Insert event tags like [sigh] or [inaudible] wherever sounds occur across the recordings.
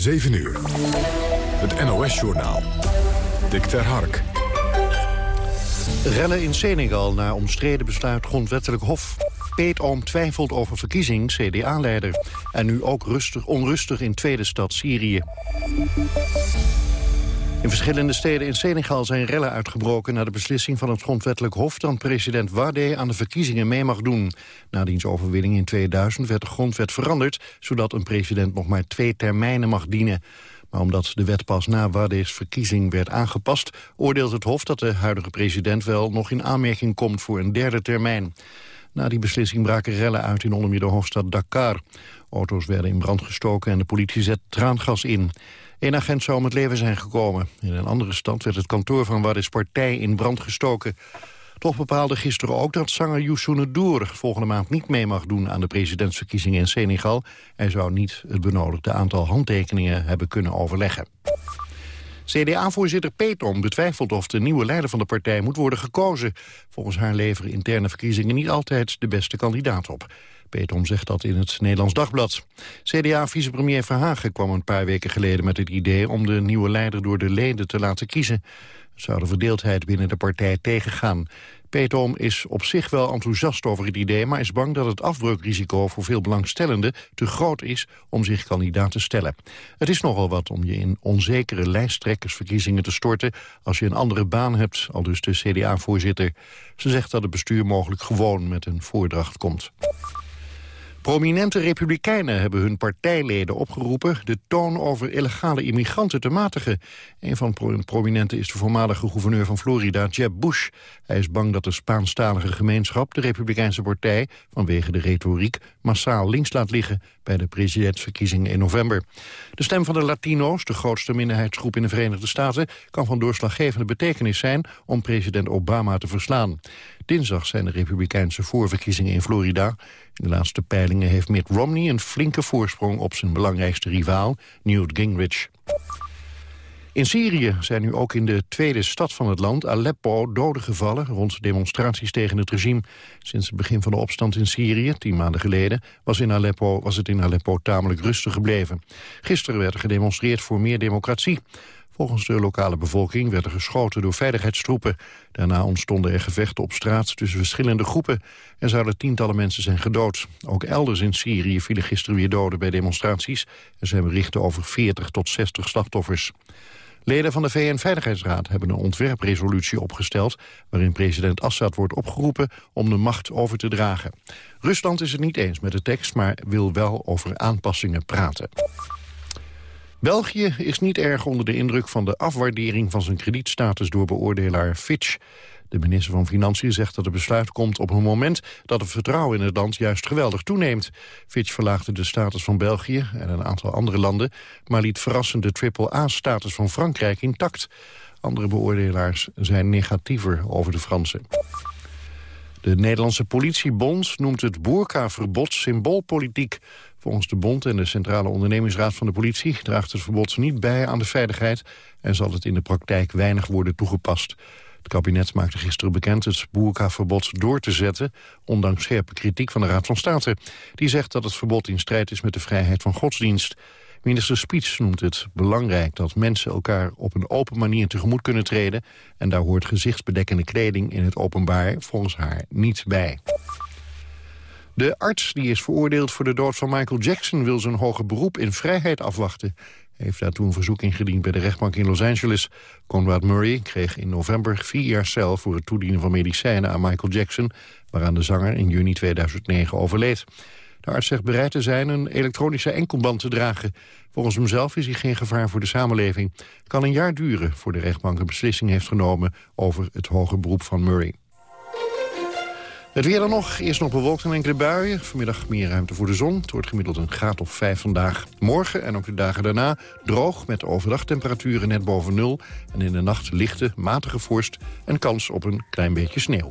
7 uur. Het NOS-journaal. Dick ter Hark. Rellen in Senegal na omstreden besluit grondwettelijk hof. Peet Oom twijfelt over verkiezing CDA-leider. En nu ook rustig, onrustig in tweede stad Syrië. In verschillende steden in Senegal zijn rellen uitgebroken... na de beslissing van het grondwettelijk hof... dat president Wade aan de verkiezingen mee mag doen. Na diens overwinning in 2000 werd de grondwet veranderd... zodat een president nog maar twee termijnen mag dienen. Maar omdat de wet pas na Wade's verkiezing werd aangepast... oordeelt het Hof dat de huidige president wel nog in aanmerking komt voor een derde termijn. Na die beslissing braken rellen uit in onder meer de hoofdstad Dakar. Auto's werden in brand gestoken en de politie zet traangas in. Een agent zou om het leven zijn gekomen. In een andere stad werd het kantoor van Wade's partij in brand gestoken. Toch bepaalde gisteren ook dat zanger Youssou N'Dour volgende maand niet mee mag doen aan de presidentsverkiezingen in Senegal. Hij zou niet het benodigde aantal handtekeningen hebben kunnen overleggen. CDA-voorzitter Petom betwijfelt of de nieuwe leider van de partij moet worden gekozen. Volgens haar leveren interne verkiezingen niet altijd de beste kandidaat op. Petom zegt dat in het Nederlands Dagblad. CDA-vicepremier Verhagen kwam een paar weken geleden met het idee... om de nieuwe leider door de leden te laten kiezen. zou de verdeeldheid binnen de partij tegengaan. Petom is op zich wel enthousiast over het idee... maar is bang dat het afbreukrisico voor veel belangstellenden... te groot is om zich kandidaat te stellen. Het is nogal wat om je in onzekere lijsttrekkersverkiezingen te storten... als je een andere baan hebt, al dus de CDA-voorzitter. Ze zegt dat het bestuur mogelijk gewoon met een voordracht komt. Prominente republikeinen hebben hun partijleden opgeroepen... de toon over illegale immigranten te matigen. Een van de prominenten is de voormalige gouverneur van Florida, Jeb Bush. Hij is bang dat de Spaanstalige gemeenschap de Republikeinse partij... vanwege de retoriek massaal links laat liggen... bij de presidentsverkiezingen in november. De stem van de Latino's, de grootste minderheidsgroep in de Verenigde Staten... kan van doorslaggevende betekenis zijn om president Obama te verslaan. Dinsdag zijn de Republikeinse voorverkiezingen in Florida. In de laatste peilingen heeft Mitt Romney een flinke voorsprong op zijn belangrijkste rivaal, Newt Gingrich. In Syrië zijn nu ook in de tweede stad van het land, Aleppo, doden gevallen rond demonstraties tegen het regime. Sinds het begin van de opstand in Syrië, tien maanden geleden, was, in Aleppo, was het in Aleppo tamelijk rustig gebleven. Gisteren werd er gedemonstreerd voor meer democratie. Volgens de lokale bevolking werd er geschoten door veiligheidstroepen. Daarna ontstonden er gevechten op straat tussen verschillende groepen. Er zouden tientallen mensen zijn gedood. Ook elders in Syrië vielen gisteren weer doden bij demonstraties. Er zijn berichten over 40 tot 60 slachtoffers. Leden van de VN-veiligheidsraad hebben een ontwerpresolutie opgesteld... waarin president Assad wordt opgeroepen om de macht over te dragen. Rusland is het niet eens met de tekst, maar wil wel over aanpassingen praten. België is niet erg onder de indruk van de afwaardering van zijn kredietstatus door beoordelaar Fitch. De minister van Financiën zegt dat het besluit komt op een moment dat het vertrouwen in het land juist geweldig toeneemt. Fitch verlaagde de status van België en een aantal andere landen, maar liet verrassend de triple-A-status van Frankrijk intact. Andere beoordelaars zijn negatiever over de Fransen. De Nederlandse politiebond noemt het boerkaverbod symboolpolitiek. Volgens de bond en de Centrale Ondernemingsraad van de politie... draagt het verbod niet bij aan de veiligheid... en zal het in de praktijk weinig worden toegepast. Het kabinet maakte gisteren bekend het boerkaverbod door te zetten... ondanks scherpe kritiek van de Raad van State. Die zegt dat het verbod in strijd is met de vrijheid van godsdienst. Minister Spiets noemt het belangrijk dat mensen elkaar op een open manier tegemoet kunnen treden... en daar hoort gezichtsbedekkende kleding in het openbaar volgens haar niet bij. De arts die is veroordeeld voor de dood van Michael Jackson... wil zijn hoger beroep in vrijheid afwachten. Hij heeft daartoe een verzoek ingediend bij de rechtbank in Los Angeles. Conrad Murray kreeg in november vier jaar cel... voor het toedienen van medicijnen aan Michael Jackson... waaraan de zanger in juni 2009 overleed. De arts zegt bereid te zijn een elektronische enkelband te dragen. Volgens hemzelf is hij geen gevaar voor de samenleving. Het kan een jaar duren voor de rechtbank een beslissing heeft genomen... over het hoger beroep van Murray. Het weer dan nog. Eerst nog bewolkt en enkele buien. Vanmiddag meer ruimte voor de zon. Het wordt gemiddeld een graad of 5 vandaag. Morgen en ook de dagen daarna droog met overdagtemperaturen net boven nul. En in de nacht lichte, matige vorst en kans op een klein beetje sneeuw.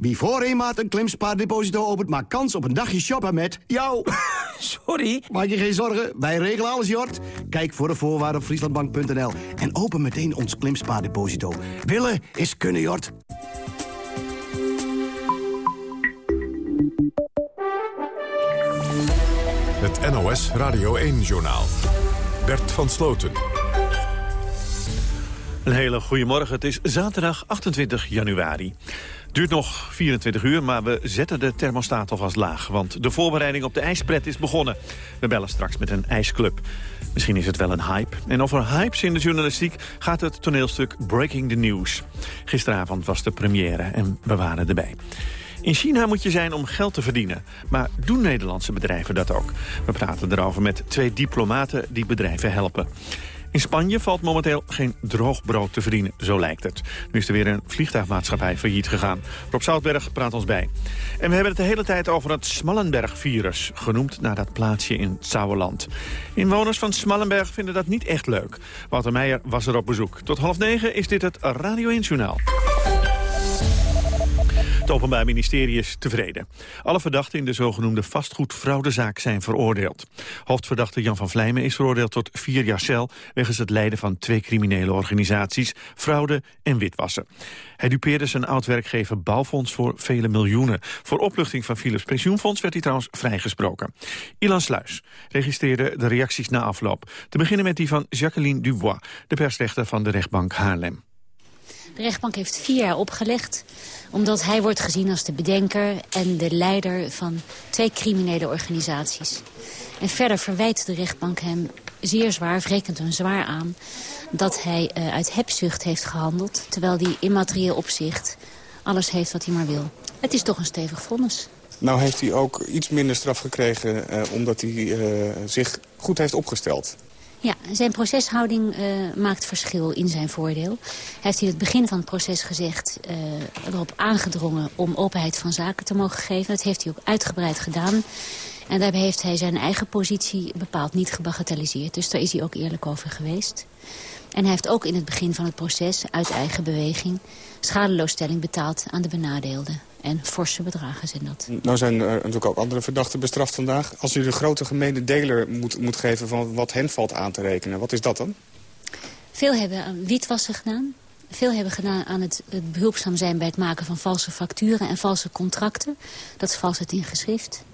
Wie voor een maand een klimspaardeposito opent... maakt kans op een dagje shoppen met jou. [laughs] Sorry. Maak je geen zorgen, wij regelen alles, Jort. Kijk voor de voorwaarden op frieslandbank.nl. En open meteen ons klimspaardeposito. Willen is kunnen, Jort. Het NOS Radio 1-journaal. Bert van Sloten. Een hele goede morgen. Het is zaterdag 28 januari. Duurt nog 24 uur, maar we zetten de thermostaat alvast laag. Want de voorbereiding op de ijspret is begonnen. We bellen straks met een ijsclub. Misschien is het wel een hype. En over hypes in de journalistiek gaat het toneelstuk Breaking the News. Gisteravond was de première en we waren erbij. In China moet je zijn om geld te verdienen. Maar doen Nederlandse bedrijven dat ook? We praten erover met twee diplomaten die bedrijven helpen. In Spanje valt momenteel geen droog brood te verdienen, zo lijkt het. Nu is er weer een vliegtuigmaatschappij failliet gegaan. Rob Zoutberg praat ons bij. En we hebben het de hele tijd over het Smallenberg-virus... genoemd naar dat plaatsje in Sauerland. Inwoners van Smallenberg vinden dat niet echt leuk. Wouter Meijer was er op bezoek. Tot half negen is dit het Radio 1-journaal. Het Openbaar Ministerie is tevreden. Alle verdachten in de zogenoemde vastgoedfraudezaak zijn veroordeeld. Hoofdverdachte Jan van Vlijmen is veroordeeld tot vier jaar cel... wegens het leiden van twee criminele organisaties, fraude en witwassen. Hij dupeerde zijn oud-werkgever Bouwfonds voor vele miljoenen. Voor opluchting van Philips Pensioenfonds werd hij trouwens vrijgesproken. Ilan Sluis registreerde de reacties na afloop. Te beginnen met die van Jacqueline Dubois, de persrechter van de rechtbank Haarlem. De rechtbank heeft vier jaar opgelegd omdat hij wordt gezien als de bedenker en de leider van twee criminele organisaties. En verder verwijt de rechtbank hem zeer zwaar, wrekend hem zwaar aan... dat hij uh, uit hebzucht heeft gehandeld... terwijl hij in materieel opzicht alles heeft wat hij maar wil. Het is toch een stevig vonnis. Nou heeft hij ook iets minder straf gekregen... Uh, omdat hij uh, zich goed heeft opgesteld. Ja, zijn proceshouding uh, maakt verschil in zijn voordeel. Hij heeft in het begin van het proces gezegd, uh, erop aangedrongen om openheid van zaken te mogen geven. Dat heeft hij ook uitgebreid gedaan. En daarbij heeft hij zijn eigen positie bepaald niet gebagatelliseerd. Dus daar is hij ook eerlijk over geweest. En hij heeft ook in het begin van het proces, uit eigen beweging... schadeloosstelling betaald aan de benadeelden. En forse bedragen zijn dat. Nou zijn er natuurlijk ook andere verdachten bestraft vandaag. Als u de grote gemene deler moet, moet geven van wat hen valt aan te rekenen, wat is dat dan? Veel hebben aan witwassen gedaan. Veel hebben gedaan aan het, het behulpzaam zijn bij het maken van valse facturen en valse contracten. Dat is valsheid in geschrift.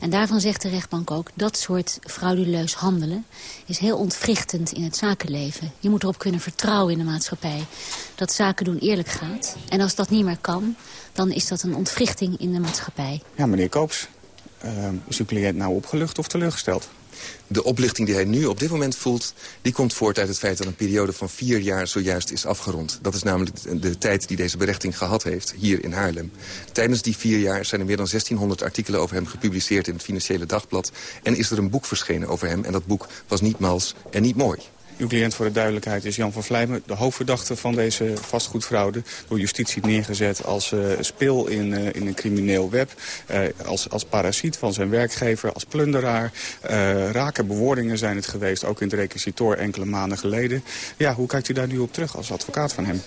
En daarvan zegt de rechtbank ook, dat soort frauduleus handelen is heel ontwrichtend in het zakenleven. Je moet erop kunnen vertrouwen in de maatschappij dat zaken doen eerlijk gaat. En als dat niet meer kan, dan is dat een ontwrichting in de maatschappij. Ja, meneer Koops, uh, is uw cliënt nou opgelucht of teleurgesteld? De oplichting die hij nu op dit moment voelt... die komt voort uit het feit dat een periode van vier jaar zojuist is afgerond. Dat is namelijk de tijd die deze berechting gehad heeft hier in Haarlem. Tijdens die vier jaar zijn er meer dan 1600 artikelen over hem gepubliceerd... in het Financiële Dagblad. En is er een boek verschenen over hem. En dat boek was niet mals en niet mooi. Uw cliënt voor de duidelijkheid is Jan van Vlijmen, de hoofdverdachte van deze vastgoedfraude. Door justitie neergezet als uh, speel in, uh, in een crimineel web. Uh, als, als parasiet van zijn werkgever, als plunderaar. rake bewoordingen zijn het geweest, ook in het requisitor enkele maanden geleden. Ja, hoe kijkt u daar nu op terug als advocaat van hem?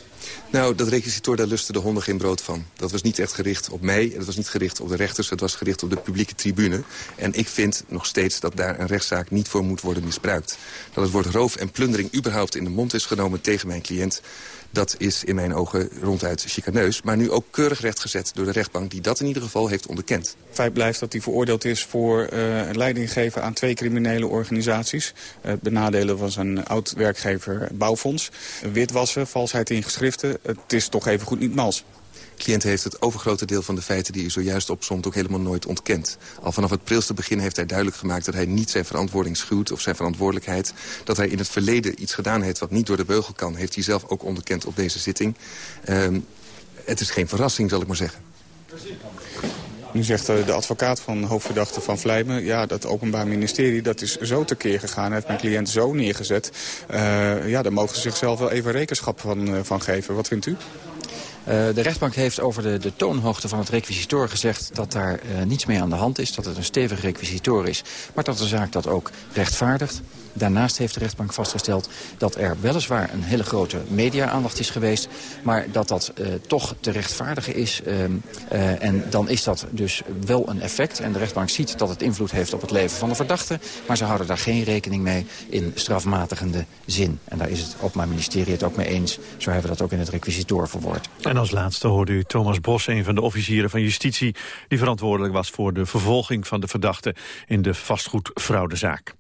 Nou, dat requisitor, daar lusten de honden geen brood van. Dat was niet echt gericht op mij, het was niet gericht op de rechters... het was gericht op de publieke tribune. En ik vind nog steeds dat daar een rechtszaak niet voor moet worden misbruikt. Dat het woord roof en plundering überhaupt in de mond is genomen tegen mijn cliënt... Dat is in mijn ogen ronduit chicaneus. Maar nu ook keurig rechtgezet door de rechtbank die dat in ieder geval heeft onderkend. Feit blijft dat hij veroordeeld is voor uh, leiding geven aan twee criminele organisaties. Uh, benadelen van zijn oud-werkgever Bouwfonds. Witwassen, valsheid in geschriften. Het is toch even goed niet mals cliënt heeft het overgrote deel van de feiten die u zojuist opzomt ook helemaal nooit ontkend. Al vanaf het prilste begin heeft hij duidelijk gemaakt dat hij niet zijn verantwoording schuwt of zijn verantwoordelijkheid. Dat hij in het verleden iets gedaan heeft wat niet door de beugel kan, heeft hij zelf ook onderkend op deze zitting. Um, het is geen verrassing, zal ik maar zeggen. Nu zegt de advocaat van hoofdverdachte van Vlijmen... ja, dat openbaar ministerie dat is zo tekeer gegaan... heeft mijn cliënt zo neergezet. Uh, ja, daar mogen ze zichzelf wel even rekenschap van, uh, van geven. Wat vindt u? Uh, de rechtbank heeft over de, de toonhoogte van het requisitor gezegd... dat daar uh, niets mee aan de hand is, dat het een stevig requisitor is... maar dat de zaak dat ook rechtvaardigt. Daarnaast heeft de rechtbank vastgesteld dat er weliswaar een hele grote media-aandacht is geweest... maar dat dat uh, toch te rechtvaardigen is. Uh, uh, en dan is dat dus wel een effect. En de rechtbank ziet dat het invloed heeft op het leven van de verdachte... maar ze houden daar geen rekening mee in strafmatigende zin. En daar is het Openbaar Ministerie het ook mee eens. Zo hebben we dat ook in het requisitor verwoord. En als laatste hoorde u Thomas Bos, een van de officieren van justitie... die verantwoordelijk was voor de vervolging van de verdachte in de vastgoedfraudezaak.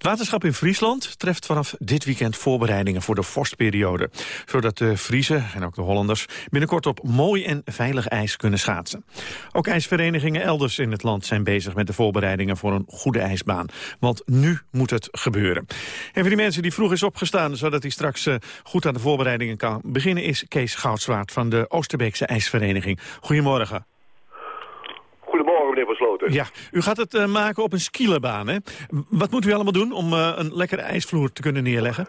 Het waterschap in Friesland treft vanaf dit weekend voorbereidingen voor de vorstperiode. Zodat de Friesen en ook de Hollanders binnenkort op mooi en veilig ijs kunnen schaatsen. Ook ijsverenigingen elders in het land zijn bezig met de voorbereidingen voor een goede ijsbaan. Want nu moet het gebeuren. En voor die mensen die vroeg is opgestaan, zodat hij straks uh, goed aan de voorbereidingen kan beginnen, is Kees Goudswaard van de Oosterbeekse IJsvereniging. Goedemorgen Ja, u gaat het uh, maken op een skielenbaan, hè? Wat moet u allemaal doen om uh, een lekkere ijsvloer te kunnen neerleggen?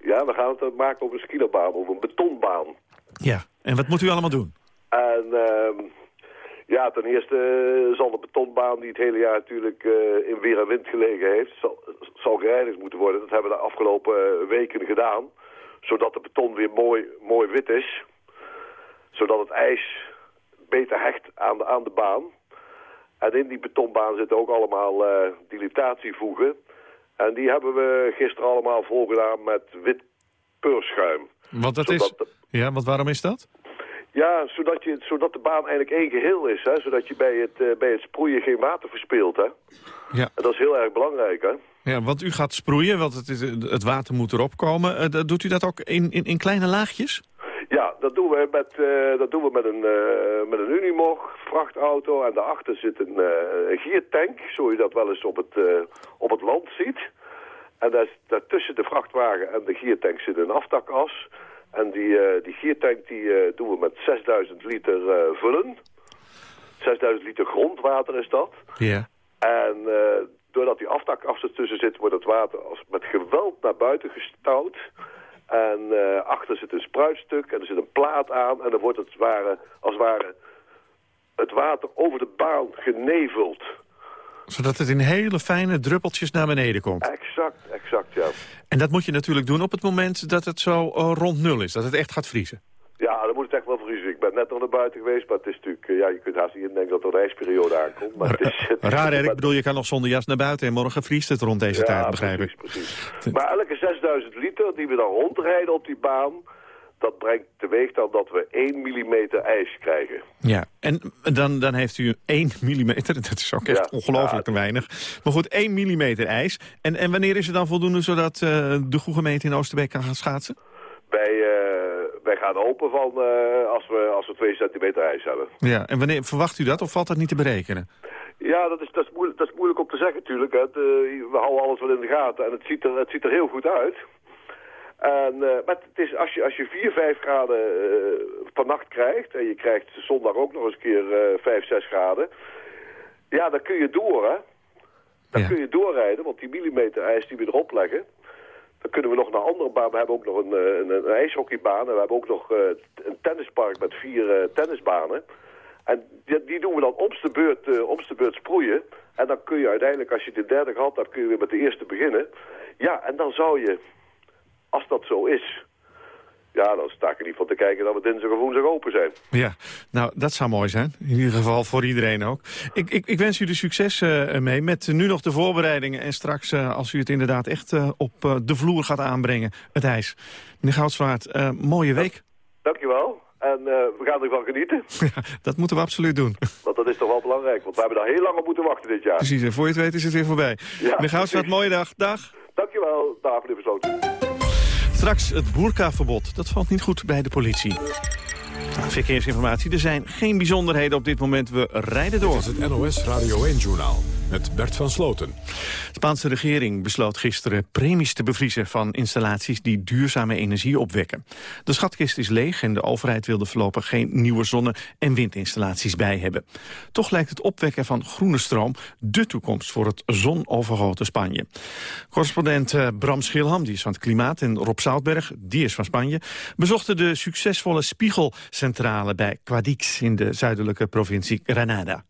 Ja, we gaan het maken op een skielenbaan, of een betonbaan. Ja, en wat moet u allemaal doen? En ehm, ja, ten eerste zal de betonbaan die het hele jaar natuurlijk in weer en wind gelegen heeft, zal, zal gereinigd moeten worden. Dat hebben we de afgelopen weken gedaan, zodat de beton weer mooi, mooi wit is. Zodat het ijs beter hecht aan de, aan de baan. En in die betonbaan zitten ook allemaal uh, dilatatievoegen. En die hebben we gisteren allemaal volgedaan met wit peurschuim. Want dat is... Ja, want waarom is dat? Ja, zodat, je, zodat de baan eigenlijk één geheel is. Hè? Zodat je bij het, uh, bij het sproeien geen water verspilt. Hè? Ja. En dat is heel erg belangrijk. Hè? Ja, want u gaat sproeien, want het, is, het water moet erop komen. Uh, doet u dat ook in, in, in kleine laagjes? Dat doen we met, uh, dat doen we met, een, uh, met een Unimog vrachtauto. En daarachter zit een, uh, een giertank, zoals je dat wel eens op het, op het land ziet. En daar, daar tussen de vrachtwagen en de giertank zit een aftakas. En die, die giertank die, doen we met 6000 liter vullen. 6000 liter grondwater is dat. Ja. En doordat die aftakas ertussen zit, wordt het water als met geweld naar buiten gestouwd. En uh, achter zit een spruitstuk en er zit een plaat aan. En dan wordt het ware, als het ware het water over de baan geneveld. Zodat het in hele fijne druppeltjes naar beneden komt. Exact, exact, ja. En dat moet je natuurlijk doen op het moment dat het zo uh, rond nul is. Dat het echt gaat vriezen. Ja, dan moet het echt wel vriezen. Ik ben net nog naar buiten geweest, maar het is natuurlijk... Uh, ja, je kunt haast niet indenken dat er een reisperiode aankomt. Maar het is, het Raar, hè? Ik bedoel, je kan nog zonder jas naar buiten en morgen vriest het rond deze ja, tijd, begrijp precies, ik. precies. Maar elke 6000 liter die we dan rondrijden op die baan... dat brengt teweeg dan dat we 1 mm ijs krijgen. Ja, en dan, dan heeft u 1 [laughs] mm, dat is ook echt Ja, ongelooflijk te weinig. Maar goed, 1 mm ijs. En, en wanneer is het dan voldoende zodat uh, de goede gemeente in Oosterbeek kan gaan schaatsen? Wij, uh, wij gaan open van uh, als, we, als we 2 centimeter ijs hebben. Ja, en wanneer verwacht u dat of valt dat niet te berekenen? Ja, dat is, dat is, moeilijk, dat is moeilijk om te zeggen natuurlijk. Het, uh, we houden alles wel in de gaten en het ziet er, het ziet er heel goed uit. En, uh, maar het is, als je, als je 4, 5 graden uh, per nacht krijgt... en je krijgt zondag ook nog eens een keer uh, 5, 6 graden... ja, dan kun je door, hè. Dan Ja. kun je doorrijden, want die millimeter ijs die we erop leggen... Dan kunnen we nog naar andere baan. We hebben ook nog een, een, een ijshockeybaan. En we hebben ook nog een tennispark met vier tennisbanen. En die, die, doen we dan om de beurt, beurt sproeien. En dan kun je uiteindelijk, als je de derde gehad dan kun je weer met de eerste beginnen. Ja, en dan zou je, als dat zo is... Ja, dan sta ik er niet van te kijken dat we dinsdag of woensdag open zijn. Ja, nou, dat zou mooi zijn. In ieder geval voor iedereen ook. Ik, ik, ik wens u de succes uh, mee met nu nog de voorbereidingen. En straks, uh, als u het inderdaad echt uh, op de vloer gaat aanbrengen, het ijs. Meneer Goudswaard, mooie week. Dankjewel. En uh, we gaan ervan genieten. [laughs] Ja, dat moeten we absoluut doen. [laughs] Want dat is toch wel belangrijk, want we hebben daar heel lang op moeten wachten dit jaar. Precies, en voor je het weet is het weer voorbij. Ja, meneer Goudswaard, mooie dag. Dag. Dankjewel. Dag, meneer Versloten. Straks het boerkaverbod. Dat valt niet goed bij de politie. Verkeersinformatie. Er zijn geen bijzonderheden op dit moment. We rijden door. Dit is het NOS Radio 1-journaal met Bert van Sloten. De Spaanse regering besloot gisteren premies te bevriezen... van installaties die duurzame energie opwekken. De schatkist is leeg en de overheid wilde voorlopig... geen nieuwe zonne- en windinstallaties bij hebben. Toch lijkt het opwekken van groene stroom... de toekomst voor het zonovergoten Spanje. Correspondent eh, Bram Schilham, die is van het Klimaat... en Rob Zoutberg, die is van Spanje... bezochten de succesvolle spiegelcentrale bij Quadix... in de zuidelijke provincie Granada.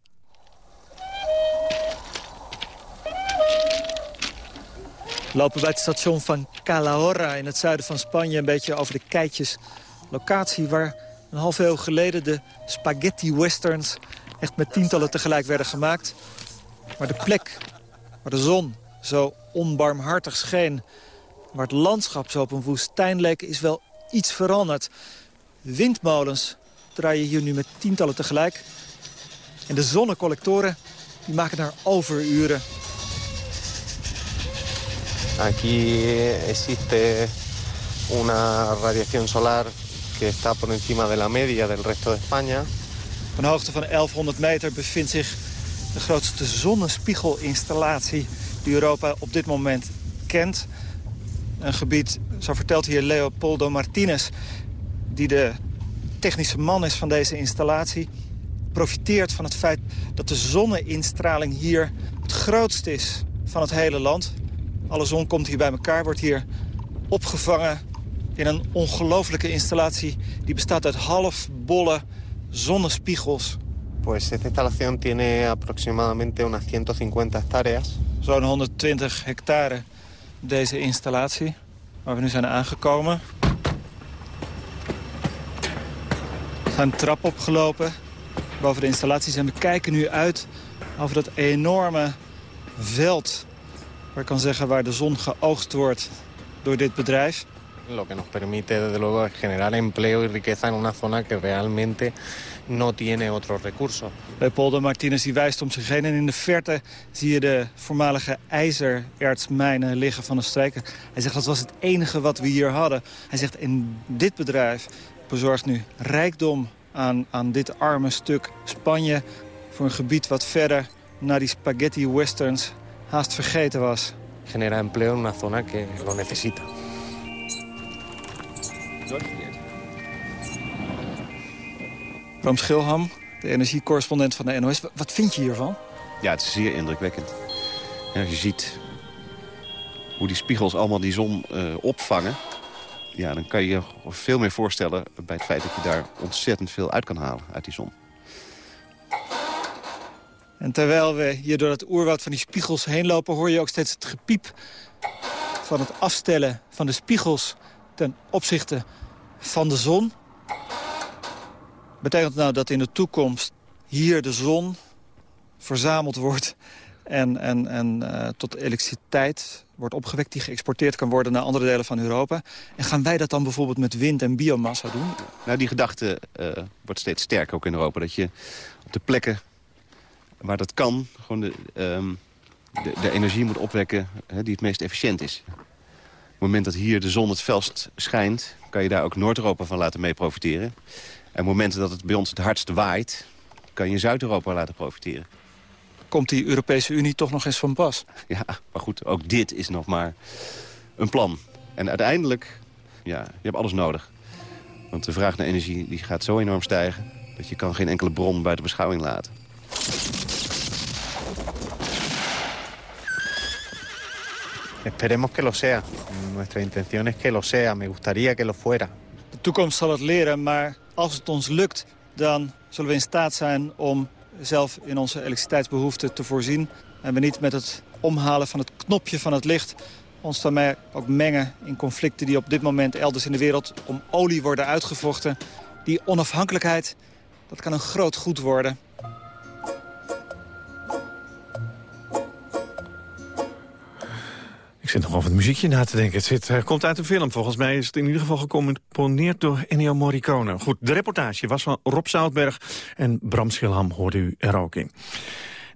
Lopen bij het station van Calahorra in het zuiden van Spanje... een beetje over de keitjes. Locatie waar een half eeuw geleden de spaghetti westerns... echt met tientallen tegelijk werden gemaakt. Maar de plek waar de zon zo onbarmhartig scheen... waar het landschap zo op een woestijn leek, is wel iets veranderd. Windmolens draaien hier nu met tientallen tegelijk. En de zonnecollectoren die maken daar overuren. Aquí existe una radiación solar que está por encima de la media del resto de España. Op een hoogte van 1100 meter bevindt zich de grootste zonnespiegelinstallatie die Europa op dit moment kent. Een gebied, zo vertelt hier Leopoldo Martinez, die de technische man is van deze installatie, profiteert van het feit dat de zonneinstraling hier het grootst is van het hele land. Alle zon komt hier bij elkaar, wordt hier opgevangen in een ongelofelijke installatie. Die bestaat uit halfbolle zonnespiegels. Pues esta instalación tiene aproximadamente unas 150 hectáreas. Zo'n 120 hectare deze installatie, waar we nu zijn aangekomen. We een trap opgelopen boven de installaties en we kijken nu uit over dat enorme veld waar ik kan zeggen waar de zon geoogst wordt door dit bedrijf. Lo que nos permite desde luego generar empleo y riqueza en una zona que realmente no tiene otro recurso. Leopoldo Martinez die wijst om zich heen en in de verte zie je de voormalige ijzerertsmijnen liggen van de streken. Hij zegt dat was het enige wat we hier hadden. Hij zegt in dit bedrijf bezorgt nu rijkdom aan, aan dit arme stuk Spanje voor een gebied wat verder naar die spaghetti westerns haast vergeten was. Genera empleo en una zona que lo necesita. Bram Schilham, de energiecorrespondent van de NOS. Wat vind je hiervan? Ja, het is zeer indrukwekkend. als je ziet hoe die spiegels allemaal die zon uh, opvangen... Ja, dan kan je je veel meer voorstellen bij het feit dat je daar ontzettend veel uit kan halen uit die zon. En terwijl we hier door het oerwoud van die spiegels heen lopen... hoor je ook steeds het gepiep van het afstellen van de spiegels... ten opzichte van de zon. Betekent nou dat in de toekomst hier de zon verzameld wordt... en, en, en uh, tot elektriciteit wordt opgewekt die geëxporteerd kan worden naar andere delen van Europa. En gaan wij dat dan bijvoorbeeld met wind en biomassa doen? Nou, die gedachte uh, wordt steeds sterker ook in Europa. Dat je op de plekken waar dat kan, gewoon de, um, de, de, energie moet opwekken hè, die het meest efficiënt is. Op het moment dat hier de zon het felst schijnt... kan je daar ook Noord-Europa van laten mee profiteren. En op het moment dat het bij ons het hardst waait... kan je Zuid-Europa laten profiteren. Komt die Europese Unie toch nog eens van pas? [laughs] Ja, maar goed, ook dit is nog maar een plan. En uiteindelijk, ja, je hebt alles nodig. Want de vraag naar energie die gaat zo enorm stijgen... dat je kan geen enkele bron buiten beschouwing laten. Esperemos que lo sea. Nuestra intención es que lo sea. Me gustaría que lo fuera. De toekomst zal het leren, maar als het ons lukt... dan zullen we in staat zijn om zelf in onze elektriciteitsbehoeften te voorzien. En we niet met het omhalen van het knopje van het licht... ons daarmee ook mengen in conflicten die op dit moment elders in de wereld... om olie worden uitgevochten. Die onafhankelijkheid, dat kan een groot goed worden. Zit nog over het muziekje na te denken. Het zit, uh, komt uit een film. Volgens mij is het in ieder geval gecomponeerd door Ennio Morricone. Goed, de reportage was van Rob Zoutberg en Bram Schilham hoorde u er ook in.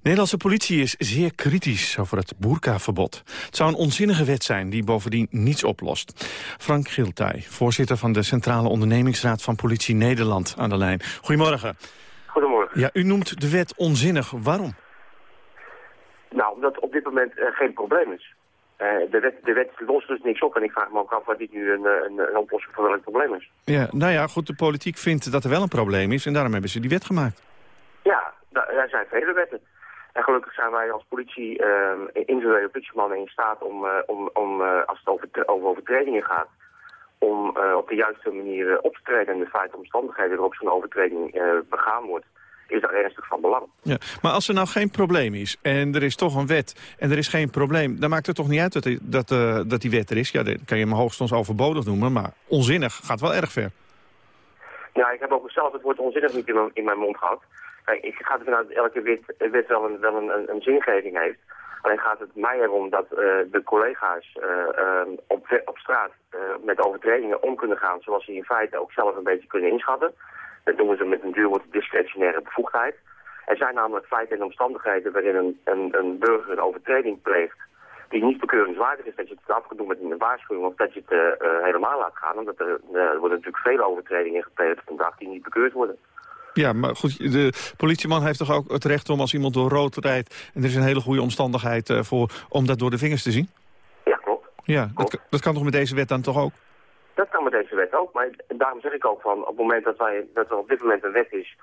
Nederlandse politie is zeer kritisch over het boerkaverbod. Het zou een onzinnige wet zijn die bovendien niets oplost. Frank Giltij, voorzitter van de Centrale Ondernemingsraad van Politie Nederland aan de lijn. Goedemorgen. Goedemorgen. Ja, u noemt de wet onzinnig. Waarom? Nou, omdat op dit moment uh, geen probleem is. Uh, de, wet, de wet lost dus niks op en ik vraag me ook af wat dit nu een, een, een oplossing voor welk probleem is. Ja, nou ja, goed, de politiek vindt dat er wel een probleem is en daarom hebben ze die wet gemaakt. Ja, er zijn vele wetten. En gelukkig zijn wij als politie, uh, individuele politiemannen in staat om, uh, om, om uh, als het over, over overtredingen gaat, om op de juiste manier op te treden en de feiten omstandigheden waarop zo'n overtreding begaan wordt is daar ernstig van belang. Ja, maar als er nou geen probleem is en er is toch een wet en er is geen probleem... dan maakt het toch niet uit dat die, dat, uh, dat die wet er is? Ja, dat kan je hem hoogstens overbodig noemen, maar onzinnig gaat wel erg ver. Ja, ik heb ook zelf het woord onzinnig niet in mijn, in mijn mond gehad. Kijk, ik ga ervan uit dat elke wet, wet wel, een, wel een, een, een zingeving heeft. Alleen gaat het mij erom dat uh, de collega's uh, op, op straat met overtredingen om kunnen gaan... zoals ze in feite ook zelf een beetje kunnen inschatten... Dat noemen ze met een duur discretionaire bevoegdheid. Er zijn namelijk feiten en omstandigheden waarin een, een, een burger een overtreding pleegt die niet bekeuringswaardig is, dat je het af kunt doen met een waarschuwing of dat je het uh, uh, helemaal laat gaan. Omdat er, uh, er worden natuurlijk vele overtredingen gepleegd vandaag die niet bekeurd worden. Ja, maar goed, de politieman heeft toch ook het recht om als iemand door rood rijdt... en er is een hele goede omstandigheid voor om dat door de vingers te zien? Ja, klopt. Ja, klopt. Dat, dat kan toch met deze wet dan toch ook? Dat kan met deze wet ook, maar daarom zeg ik ook van op het moment dat, wij, dat er op dit moment een wet is,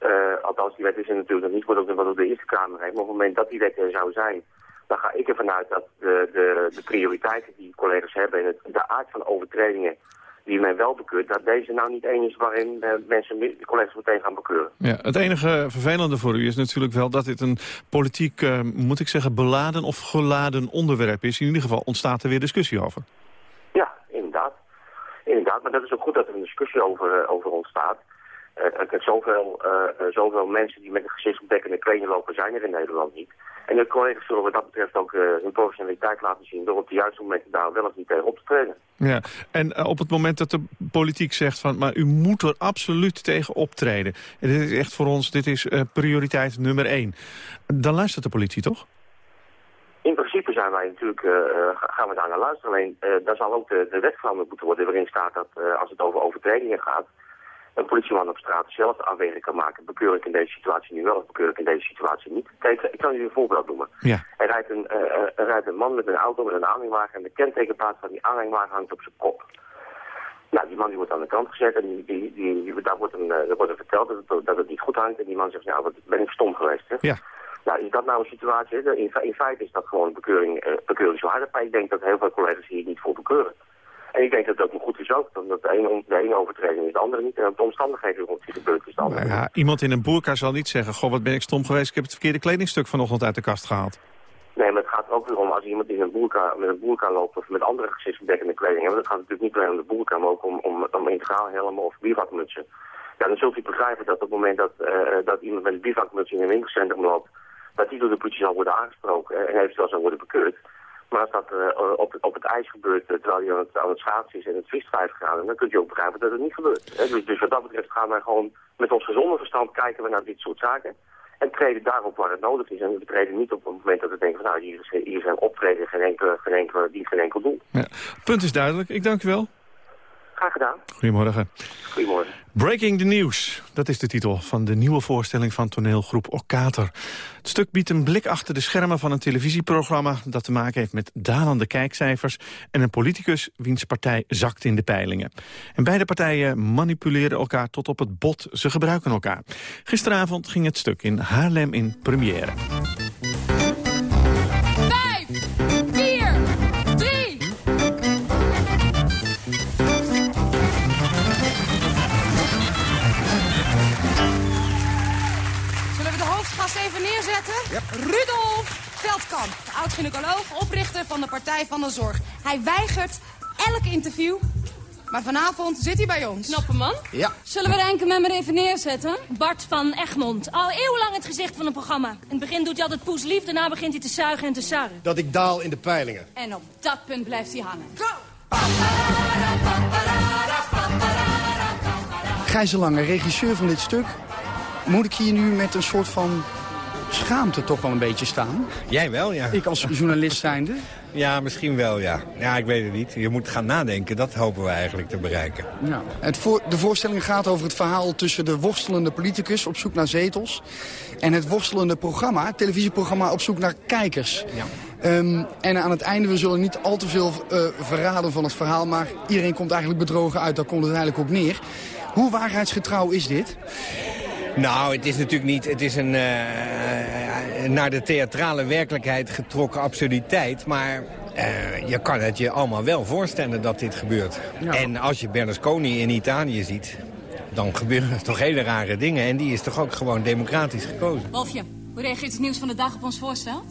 uh, althans die wet is er natuurlijk nog niet, wordt ook wat op de Eerste Kamer heeft, maar op het moment dat die wet er zou zijn, dan ga ik ervan uit dat de, de, de prioriteiten die collega's hebben en het, de aard van overtredingen die men wel bekeurt, dat deze nou niet één is waarin uh, mensen, de collega's meteen gaan bekeuren. Ja, het enige vervelende voor u is natuurlijk wel dat dit een politiek, uh, moet ik zeggen, beladen of geladen onderwerp is. In ieder geval ontstaat er weer discussie over. Inderdaad. Maar dat is ook goed dat er een discussie over, over ontstaat. Uh, er zoveel, uh, zoveel mensen die met een gezichtsbedekkende kleding lopen zijn er in Nederland niet. En de collega's zullen wat dat betreft ook hun professionaliteit laten zien... door op de juiste momenten daar wel of niet tegen op te treden. Ja, en op het moment dat de politiek zegt van... maar u moet er absoluut tegen optreden. En dit is echt voor ons, dit is prioriteit nummer één. Dan luistert de politie toch? Principe zijn wij natuurlijk, uh, gaan we daar naar luisteren. Alleen uh, daar zal ook de, de wet veranderd moeten worden waarin staat dat als het over overtredingen gaat, een politieman op straat zelf de afweging kan maken. Bekeur ik in deze situatie nu wel of bekeur ik in deze situatie niet. Kijk, ik kan u een voorbeeld noemen. Ja. Er, rijdt een, er rijdt een man met een auto met een aanhangwagen en de kentekenplaat van die aanhangwagen hangt op zijn kop. Nou, die man die wordt aan de kant gezet en die, die, die, die daar, wordt een, daar wordt hem verteld dat het, dat het niet goed hangt. En die man zegt, nou, wat ben ik stom geweest. Hè? Ja. Nou, is dat nou een situatie? In, in feite is dat gewoon bekeuring, uh, bekeuringswaardig. Maar ik denk dat heel veel collega's hier niet voor bekeuren. En ik denk dat dat ook goed is ook. Dat de ene, de ene overtreding is de andere niet. En de omstandigheden rond die gebeurt is de andere ja, Iemand in een boerka zal niet zeggen... goh, wat ben ik stom geweest, ik heb het verkeerde kledingstuk vanochtend uit de kast gehaald. Nee, maar het gaat ook weer om als iemand in een boerka, met een boerka loopt... of met andere gezichtsbedekkende kleding hebben. Dat gaat natuurlijk niet alleen om de boerka, maar ook om, om, om integraal helmen of bivakmutsen. Ja, dan zult u begrijpen dat op het moment dat, uh, dat iemand met een bivakmuts in een winkelcentrum loopt dat die door de politie zal worden aangesproken en eventueel zal worden bekeurd. Maar als dat uh, op, op het ijs gebeurt uh, terwijl hij aan het, schaatsen is en het vriest 5 graden, dan kunt je ook begrijpen dat het niet gebeurt. Dus, dus wat dat betreft gaan wij gewoon met ons gezonde verstand kijken we naar dit soort zaken. En treden daarop waar het nodig is. En we treden niet op het moment dat we denken van nou hier hier zijn optreden geen enkele, geen enkele, die geen enkel doel. Ja, punt is duidelijk. Ik dank u wel. Graag gedaan. Goedemorgen. Goedemorgen. Breaking the News, dat is de titel van de nieuwe voorstelling van toneelgroep Okater. Het stuk biedt een blik achter de schermen van een televisieprogramma... dat te maken heeft met dalende kijkcijfers... en een politicus wiens partij zakt in de peilingen. En beide partijen manipuleren elkaar tot op het bot. Ze gebruiken elkaar. Gisteravond ging het stuk in Haarlem in première. ga's even neerzetten. Rudolf Veldkamp, oud-gynaecoloog, oprichter van de Partij van de Zorg. Hij weigert elk interview, maar vanavond zit hij bij ons. Knappe man. Ja. Zullen we Renkeman maar even neerzetten? Bart van Egmond, al eeuwenlang het gezicht van het programma. In het begin doet hij altijd poeslief, daarna begint hij te zuigen en te sarren. Dat ik daal in de peilingen. En op dat punt blijft hij hangen. Go! Gijs Lange, regisseur van dit stuk, moet ik hier nu met een soort van schaamte toch wel een beetje staan? Jij wel, ja. Ik als journalist zijnde? [laughs] Ja, misschien wel, ja. Ja, ik weet het niet. Je moet gaan nadenken. Dat hopen we eigenlijk te bereiken. Ja. Het voor, de voorstelling gaat over het verhaal tussen de worstelende politicus op zoek naar zetels... en het worstelende programma, het televisieprogramma op zoek naar kijkers. Ja. Ehm, en aan het einde, we zullen niet al te veel eh, verraden van het verhaal... maar iedereen komt eigenlijk bedrogen uit, daar komt het eigenlijk op neer. Hoe waarheidsgetrouw is dit? Nou, het is natuurlijk niet... Het is een uh, naar de theatrale werkelijkheid getrokken absurditeit. Maar uh, je kan het je allemaal wel voorstellen dat dit gebeurt. Ja. En als je Berlusconi in Italië ziet... dan gebeuren er toch hele rare dingen. En die is toch ook gewoon democratisch gekozen. Wolfje, hoe reageert het nieuws van de dag op ons voorstel?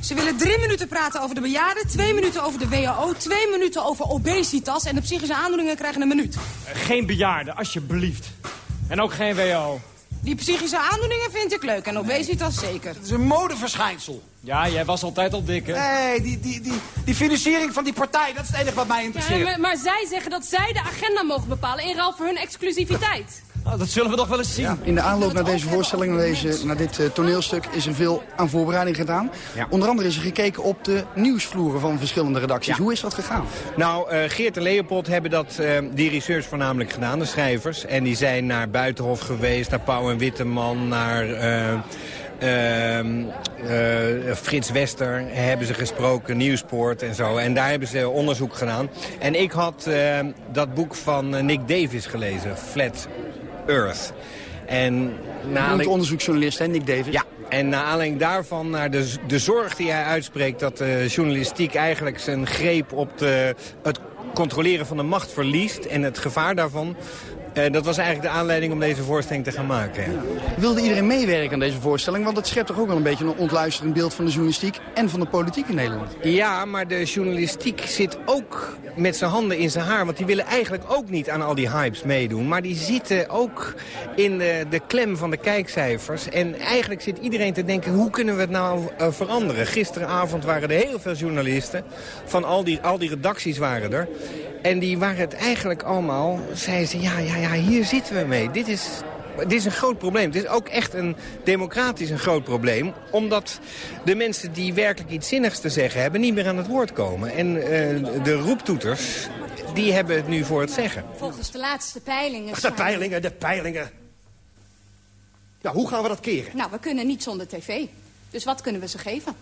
Ze willen drie minuten praten over de bejaarden, twee minuten over de WHO... twee minuten over obesitas en de psychische aandoeningen krijgen een minuut. Geen bejaarden, alsjeblieft. En ook geen WHO. Die psychische aandoeningen vind ik leuk en obesitas zeker. Het is een modeverschijnsel. Ja, jij was altijd al dik, hè? Nee, die, die, die, die financiering van die partij, dat is het enige wat mij interesseert. Ja, maar, maar, zij zeggen dat zij de agenda mogen bepalen in ruil voor hun exclusiviteit. Oh, dat zullen we toch wel eens zien. Ja, in de aanloop naar deze voorstelling, naar, deze, naar dit uh, toneelstuk, is er veel aan voorbereiding gedaan. Ja. Onder andere is er gekeken op de nieuwsvloeren van verschillende redacties. Ja. Hoe is dat gegaan? Nou, uh, Geert en Leopold hebben dat, uh, die research voornamelijk gedaan, de schrijvers. En die zijn naar Buitenhof geweest, naar Pauw en Witteman, naar... Uh, uh, Frits Wester hebben ze gesproken, Nieuwsport en zo. En daar hebben ze onderzoek gedaan. En ik had uh, dat boek van Nick Davis gelezen, Flat Earth. En na de onderzoeksjournalist, hè, Nick Davis? Ja, en naar aanleiding daarvan, naar de, de zorg die hij uitspreekt... dat de journalistiek eigenlijk zijn greep op de, het controleren van de macht verliest... en het gevaar daarvan... Uh, dat was eigenlijk de aanleiding om deze voorstelling te gaan maken. Ja. Wilde iedereen meewerken aan deze voorstelling? Want het schept toch ook wel een beetje een ontluisterend beeld van de journalistiek en van de politiek in Nederland. Ja, maar de journalistiek zit ook met zijn handen in zijn haar. Want die willen eigenlijk ook niet aan al die hypes meedoen. Maar die zitten ook in de, de klem van de kijkcijfers. En eigenlijk zit iedereen te denken, hoe kunnen we het nou uh, veranderen? Gisteravond waren er heel veel journalisten. Van al die, al die redacties waren er. En die waren het eigenlijk allemaal, zeiden ze, ja, ja, ja, hier zitten we mee. Dit is, dit is een groot probleem. Dit is ook echt een democratisch een groot probleem. Omdat de mensen die werkelijk iets zinnigs te zeggen hebben... niet meer aan het woord komen. En uh, de roeptoeters, die hebben het nu voor het zeggen. Volgens de laatste peilingen... Ach, de peilingen, de peilingen. Ja, hoe gaan we dat keren? Nou, we kunnen niet zonder tv. Dus wat kunnen we ze geven?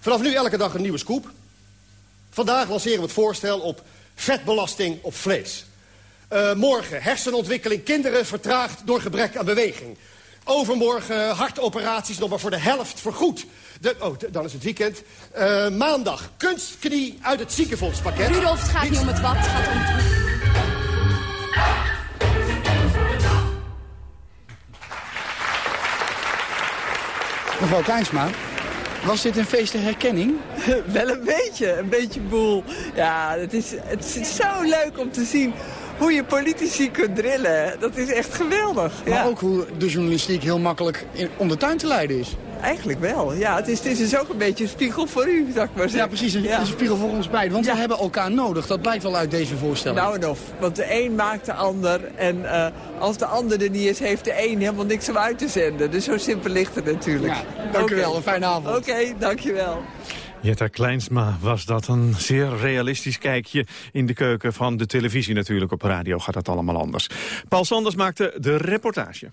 Vanaf nu elke dag een nieuwe scoop. Vandaag lanceren we het voorstel op vetbelasting op vlees. Uh, morgen hersenontwikkeling kinderen vertraagd door gebrek aan beweging. Overmorgen hartoperaties nog maar voor de helft vergoed. De, oh, dan is het weekend. Uh, maandag kunstknie uit het ziekenfondspakket. Rudolf, het gaat niet, niet om het wat, het gaat om het Mevrouw Kleinsma, was dit een feest herkenning? [laughs] Wel een beetje, een beetje boel. Ja, het is, het is zo leuk om te zien hoe je politici kunt drillen. Dat is echt geweldig. Maar ja. ook hoe de journalistiek heel makkelijk in, om de tuin te leiden is. Eigenlijk wel, ja. Het is, het is dus ook een beetje een spiegel voor u, zou ik maar zeggen. Ja, precies. Een, ja. een spiegel voor ons beiden. Want ja. we hebben elkaar nodig. Dat blijkt wel uit deze voorstelling. Nou en of. Want de een maakt de ander. En uh, als de ander er niet is, heeft de een helemaal niks om uit te zenden. Dus zo simpel ligt het natuurlijk. Ja, dank okay. u wel. Een fijne avond. Oké, okay, dankjewel. Jetta Kleinsma was dat een zeer realistisch kijkje in de keuken van de televisie natuurlijk. Op radio gaat dat allemaal anders. Paul Sanders maakte de reportage.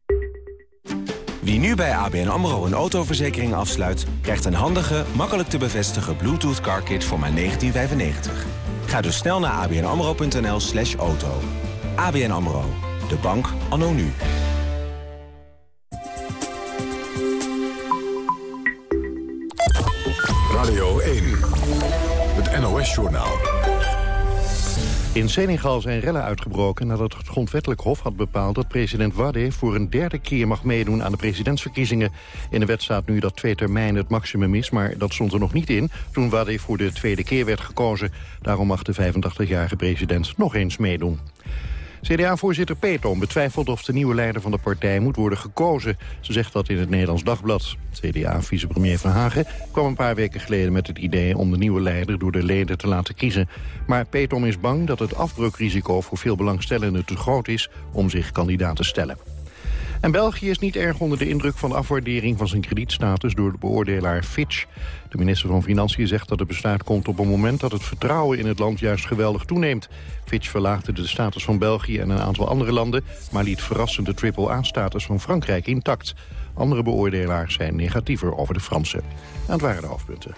Wie nu bij ABN AMRO een autoverzekering afsluit... krijgt een handige, makkelijk te bevestigen Bluetooth car kit voor maar 1995. Ga dus snel naar abnamro.nl slash auto. ABN AMRO, de bank anno nu. Radio 1, het NOS-journaal. In Senegal zijn rellen uitgebroken nadat het grondwettelijk hof had bepaald... dat president Wade voor een derde keer mag meedoen aan de presidentsverkiezingen. In de wet staat nu dat twee termijnen het maximum is... maar dat stond er nog niet in toen Wade voor de tweede keer werd gekozen. Daarom mag de 85-jarige president nog eens meedoen. CDA-voorzitter Peetoom betwijfelt of de nieuwe leider van de partij moet worden gekozen. Ze zegt dat in het Nederlands Dagblad. CDA-vicepremier Van Hagen kwam een paar weken geleden met het idee om de nieuwe leider door de leden te laten kiezen. Maar Peetoom is bang dat het afbreukrisico voor veel belangstellenden te groot is om zich kandidaat te stellen. En België is niet erg onder de indruk van de afwaardering van zijn kredietstatus door de beoordelaar Fitch. De minister van Financiën zegt dat het besluit komt op een moment dat het vertrouwen in het land juist geweldig toeneemt. Fitch verlaagde de status van België en een aantal andere landen, maar liet verrassend de triple-A-status van Frankrijk intact. Andere beoordelaars zijn negatiever over de Fransen. En het waren de hoofdpunten.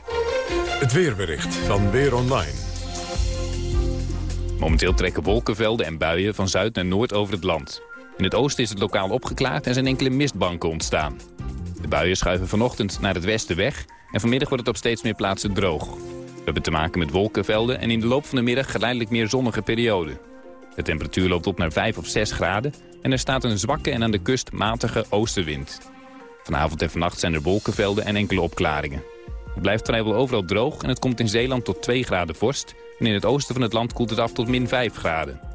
Het weerbericht van Weer Online. Momenteel trekken wolkenvelden en buien van zuid naar noord over het land. In het oosten is het lokaal opgeklaard en zijn enkele mistbanken ontstaan. De buien schuiven vanochtend naar het westen weg... en vanmiddag wordt het op steeds meer plaatsen droog. We hebben te maken met wolkenvelden en in de loop van de middag geleidelijk meer zonnige perioden. De temperatuur loopt op naar 5 of 6 graden... en er staat een zwakke en aan de kust matige oostenwind. Vanavond en vannacht zijn er wolkenvelden en enkele opklaringen. Het blijft vrijwel overal droog en het komt in Zeeland tot 2 graden vorst... en in het oosten van het land koelt het af tot min 5 graden.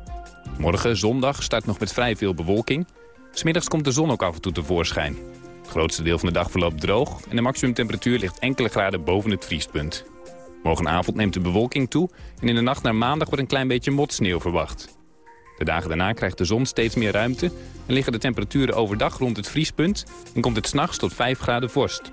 Morgen, zondag, start nog met vrij veel bewolking. Smiddags komt de zon ook af en toe tevoorschijn. Het grootste deel van de dag verloopt droog... en de maximumtemperatuur ligt enkele graden boven het vriespunt. Morgenavond neemt de bewolking toe... en in de nacht naar maandag wordt een klein beetje motsneeuw verwacht. De dagen daarna krijgt de zon steeds meer ruimte... en liggen de temperaturen overdag rond het vriespunt... en komt het s'nachts tot 5 graden vorst.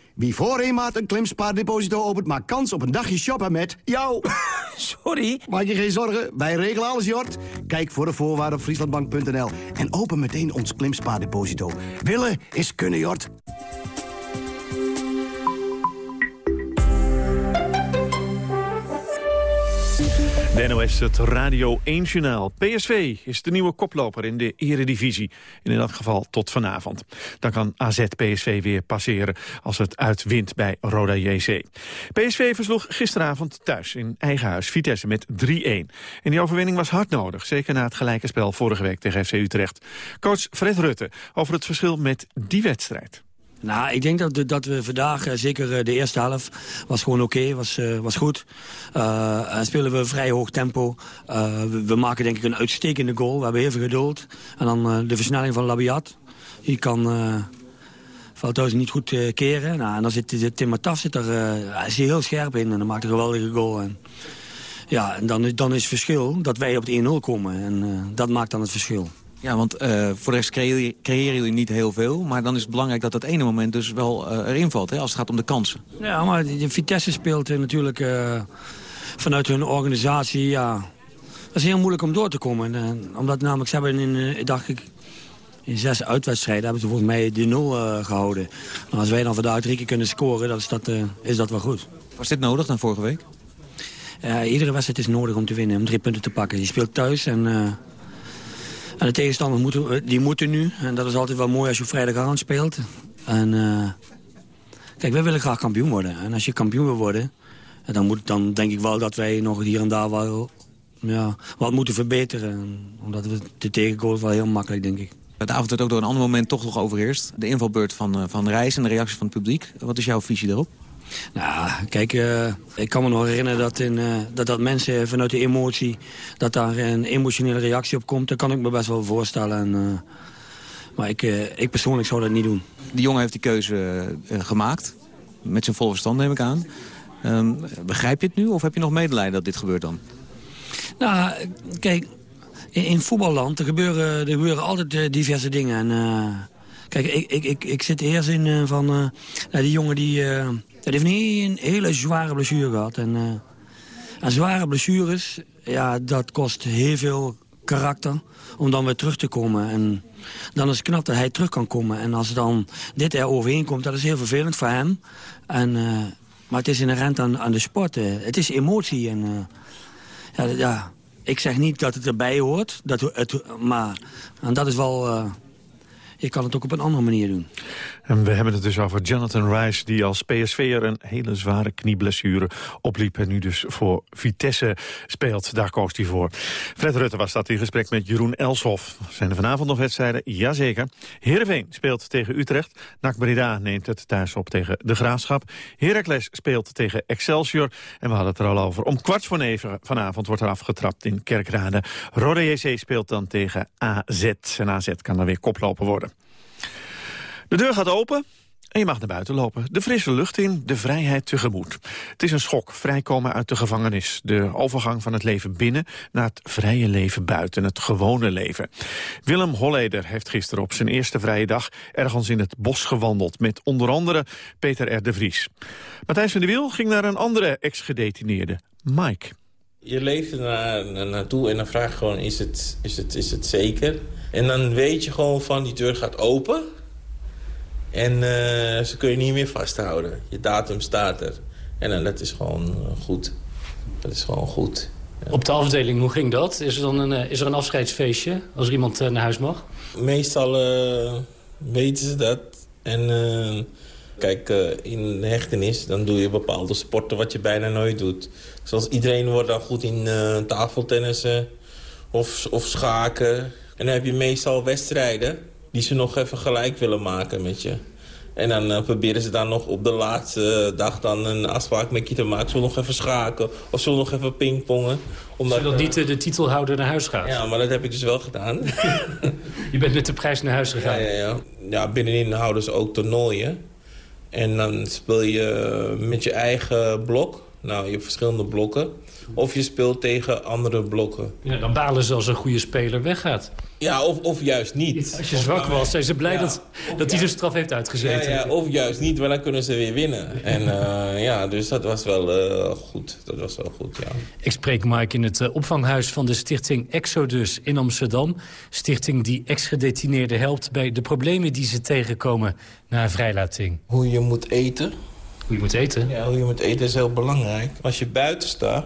Wie voor een maand een klimspaardeposito opent... maakt kans op een dagje shoppen met jou. [laughs] Sorry? Maak je geen zorgen, wij regelen alles, Jort. Kijk voor de voorwaarden op frieslandbank.nl en open meteen ons klimspaardeposito. Willen is kunnen, Jort. NOS, het Radio 1-journaal. PSV is de nieuwe koploper in de eredivisie. In dat geval tot vanavond. Dan kan AZ PSV weer passeren als het uitwint bij Roda JC. PSV versloeg gisteravond thuis in eigen huis Vitesse met 3-1. En die overwinning was hard nodig. Zeker na het gelijke spel vorige week tegen FC Utrecht. Coach Fred Rutte over het verschil met die wedstrijd. Nou, ik denk dat, dat we vandaag, eh, zeker eh, de eerste helft, was gewoon oké, was, uh, was goed. Uh, spelen we vrij hoog tempo. We, maken denk ik een uitstekende goal. We hebben veel geduld. En dan de versnelling van Labiat. Die kan Veldhuizen niet goed keren. Nou, en dan zit Tim zit er, hij heel scherp in en dan maakt een geweldige goal. En, ja, en dan, dan is het verschil dat wij op de 1-0 komen. En dat maakt dan het verschil. Ja, want uh, voor de rest creëren, creëren jullie niet heel veel. Maar dan is het belangrijk dat dat ene moment dus wel uh, erin valt, hè, als het gaat om de kansen. Ja, maar de Vitesse speelt natuurlijk uh, vanuit hun organisatie, ja... Dat is heel moeilijk om door te komen. En, omdat namelijk, ze hebben in, dacht ik, in zes uitwedstrijden hebben ze volgens mij de nul gehouden. Maar als wij dan vandaag drie keer kunnen scoren, dan is dat, is dat wel goed. Was dit nodig dan vorige week? iedere wedstrijd is nodig om te winnen, om drie punten te pakken. Je speelt thuis en en de tegenstanders moeten, eh, die moeten nu. En dat is altijd wel mooi als je vrijdagavond speelt. En uh, kijk, wij willen graag kampioen worden. En als je kampioen wil worden, dan, moet, dan denk ik wel dat wij nog hier en daar wel ja, wat moeten verbeteren. Omdat we de tegengoal wel heel makkelijk, denk ik. De avond werd ook door een ander moment toch nog overheerst. De invalbeurt van, uh, van Reis en de reactie van het publiek. Wat is jouw visie daarop? Nou, kijk, uh, ik kan me nog herinneren dat, in, uh, dat, dat mensen vanuit de emotie... dat daar een emotionele reactie op komt. Dat kan ik me best wel voorstellen. En, maar ik, ik persoonlijk zou dat niet doen. Die jongen heeft die keuze gemaakt. Met zijn volle verstand neem ik aan. Um, begrijp je het nu of heb je nog medelijden dat dit gebeurt dan? Nou, kijk, in, in voetballand er gebeuren, er gebeuren altijd diverse dingen. En, kijk, ik, ik, ik, ik zit eerst in van... Die jongen die, die heeft een hele zware blessure gehad. En, en zware blessures, ja, dat kost heel veel karakter om dan weer terug te komen. En dan is het knap dat hij terug kan komen. En als dan dit er overheen komt, dat is heel vervelend voor hem. En, maar het is inherent aan, aan de sport. Het is emotie. En, ja, ja, ik zeg niet dat het erbij hoort, dat het, maar en dat is wel... Uh, je kan het ook op een andere manier doen. En we hebben het dus over Jonathan Rice... die als PSV'er een hele zware knieblessure opliep... en nu dus voor Vitesse speelt. Daar koos hij voor. Fred Rutte was dat in gesprek met Jeroen Elshoff. Zijn er vanavond nog wedstrijden? Jazeker. Heerenveen speelt tegen Utrecht. NAC Breda neemt het thuis op tegen De Graafschap. Heracles speelt tegen Excelsior. En we hadden het er al over. Om kwart voor negen vanavond wordt er afgetrapt in Kerkrade. Rode JC speelt dan tegen AZ. En AZ kan dan weer koploper worden. De deur gaat open en je mag naar buiten lopen. De frisse lucht in, de vrijheid tegemoet. Het is een schok, vrijkomen uit de gevangenis. De overgang van het leven binnen naar het vrije leven buiten. Het gewone leven. Willem Holleder heeft gisteren op zijn eerste vrije dag... ergens in het bos gewandeld. Met onder andere Peter R. de Vries. Matthijs van de Wiel ging naar een andere ex-gedetineerde, Mike. Je leeft naar, naartoe en dan vraag je gewoon, is het, is, het, is het zeker? En dan weet je gewoon van, die deur gaat open... En uh, ze kun je niet meer vasthouden. Je datum staat er. En dan, dat is gewoon uh, goed. Dat is gewoon goed. Ja. Op de afdeling, hoe ging dat? Is er dan een, is er een afscheidsfeestje als er iemand naar huis mag? Meestal weten ze dat. En kijk, in hechtenis dan doe je bepaalde sporten wat je bijna nooit doet. Zoals iedereen wordt dan goed in tafeltennissen of, of schaken. En dan heb je meestal wedstrijden die ze nog even gelijk willen maken met je. En dan uh, proberen ze dan nog op de laatste dag dan een afspraak met je te maken. Zullen nog even schaken of zullen nog even pingpongen. Omdat, Zodat niet uh, de titelhouder naar huis gaat? Ja, maar dat heb ik dus wel gedaan. [laughs] [laughs] je bent met de prijs naar huis gegaan? Ja, ja, ja. ja binnenin houden ze ook toernooien. En dan speel je met je eigen blok. Nou, je hebt verschillende blokken. Of je speelt tegen andere blokken. Ja, dan balen ze als een goede speler weggaat. Ja, of, of juist niet. Als je zwak was, zijn ze blij ja, dat, dat hij zijn straf heeft uitgezeten. Ja, ja, of juist niet, maar dan kunnen ze weer winnen. En uh, ja, dus dat was wel uh, goed. Dat was wel goed, ja. Ik spreek Mike in het uh, opvanghuis van de stichting Exodus in Amsterdam. Stichting die ex-gedetineerden helpt bij de problemen die ze tegenkomen na vrijlating. Hoe je moet eten. Hoe je moet eten? Ja, hoe je moet eten is heel belangrijk. Als je buiten staat,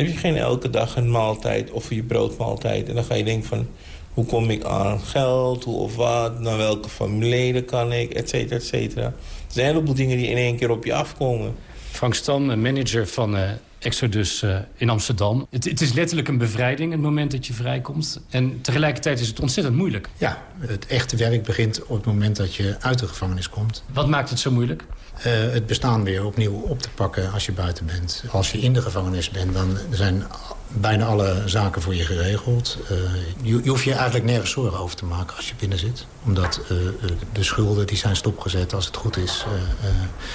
heb je geen elke dag een maaltijd of je broodmaaltijd. En dan ga je denken van, hoe kom ik aan geld, hoe of wat, naar welke familieleden kan ik, et cetera, et cetera. Er zijn een heleboel dingen die in één keer op je afkomen. Frank Stam, manager van uh, Exodus uh, in Amsterdam. Het, het, is letterlijk een bevrijding, het moment dat je vrijkomt. En tegelijkertijd is het ontzettend moeilijk. Ja, het echte werk begint op het moment dat je uit de gevangenis komt. Wat maakt het zo moeilijk? Uh, het bestaan weer opnieuw op te pakken als je buiten bent. Als je in de gevangenis bent, dan zijn bijna alle zaken voor je geregeld. Uh, je, je hoeft je eigenlijk nergens zorgen over te maken als je binnen zit. Omdat uh, de schulden die zijn stopgezet als het goed is.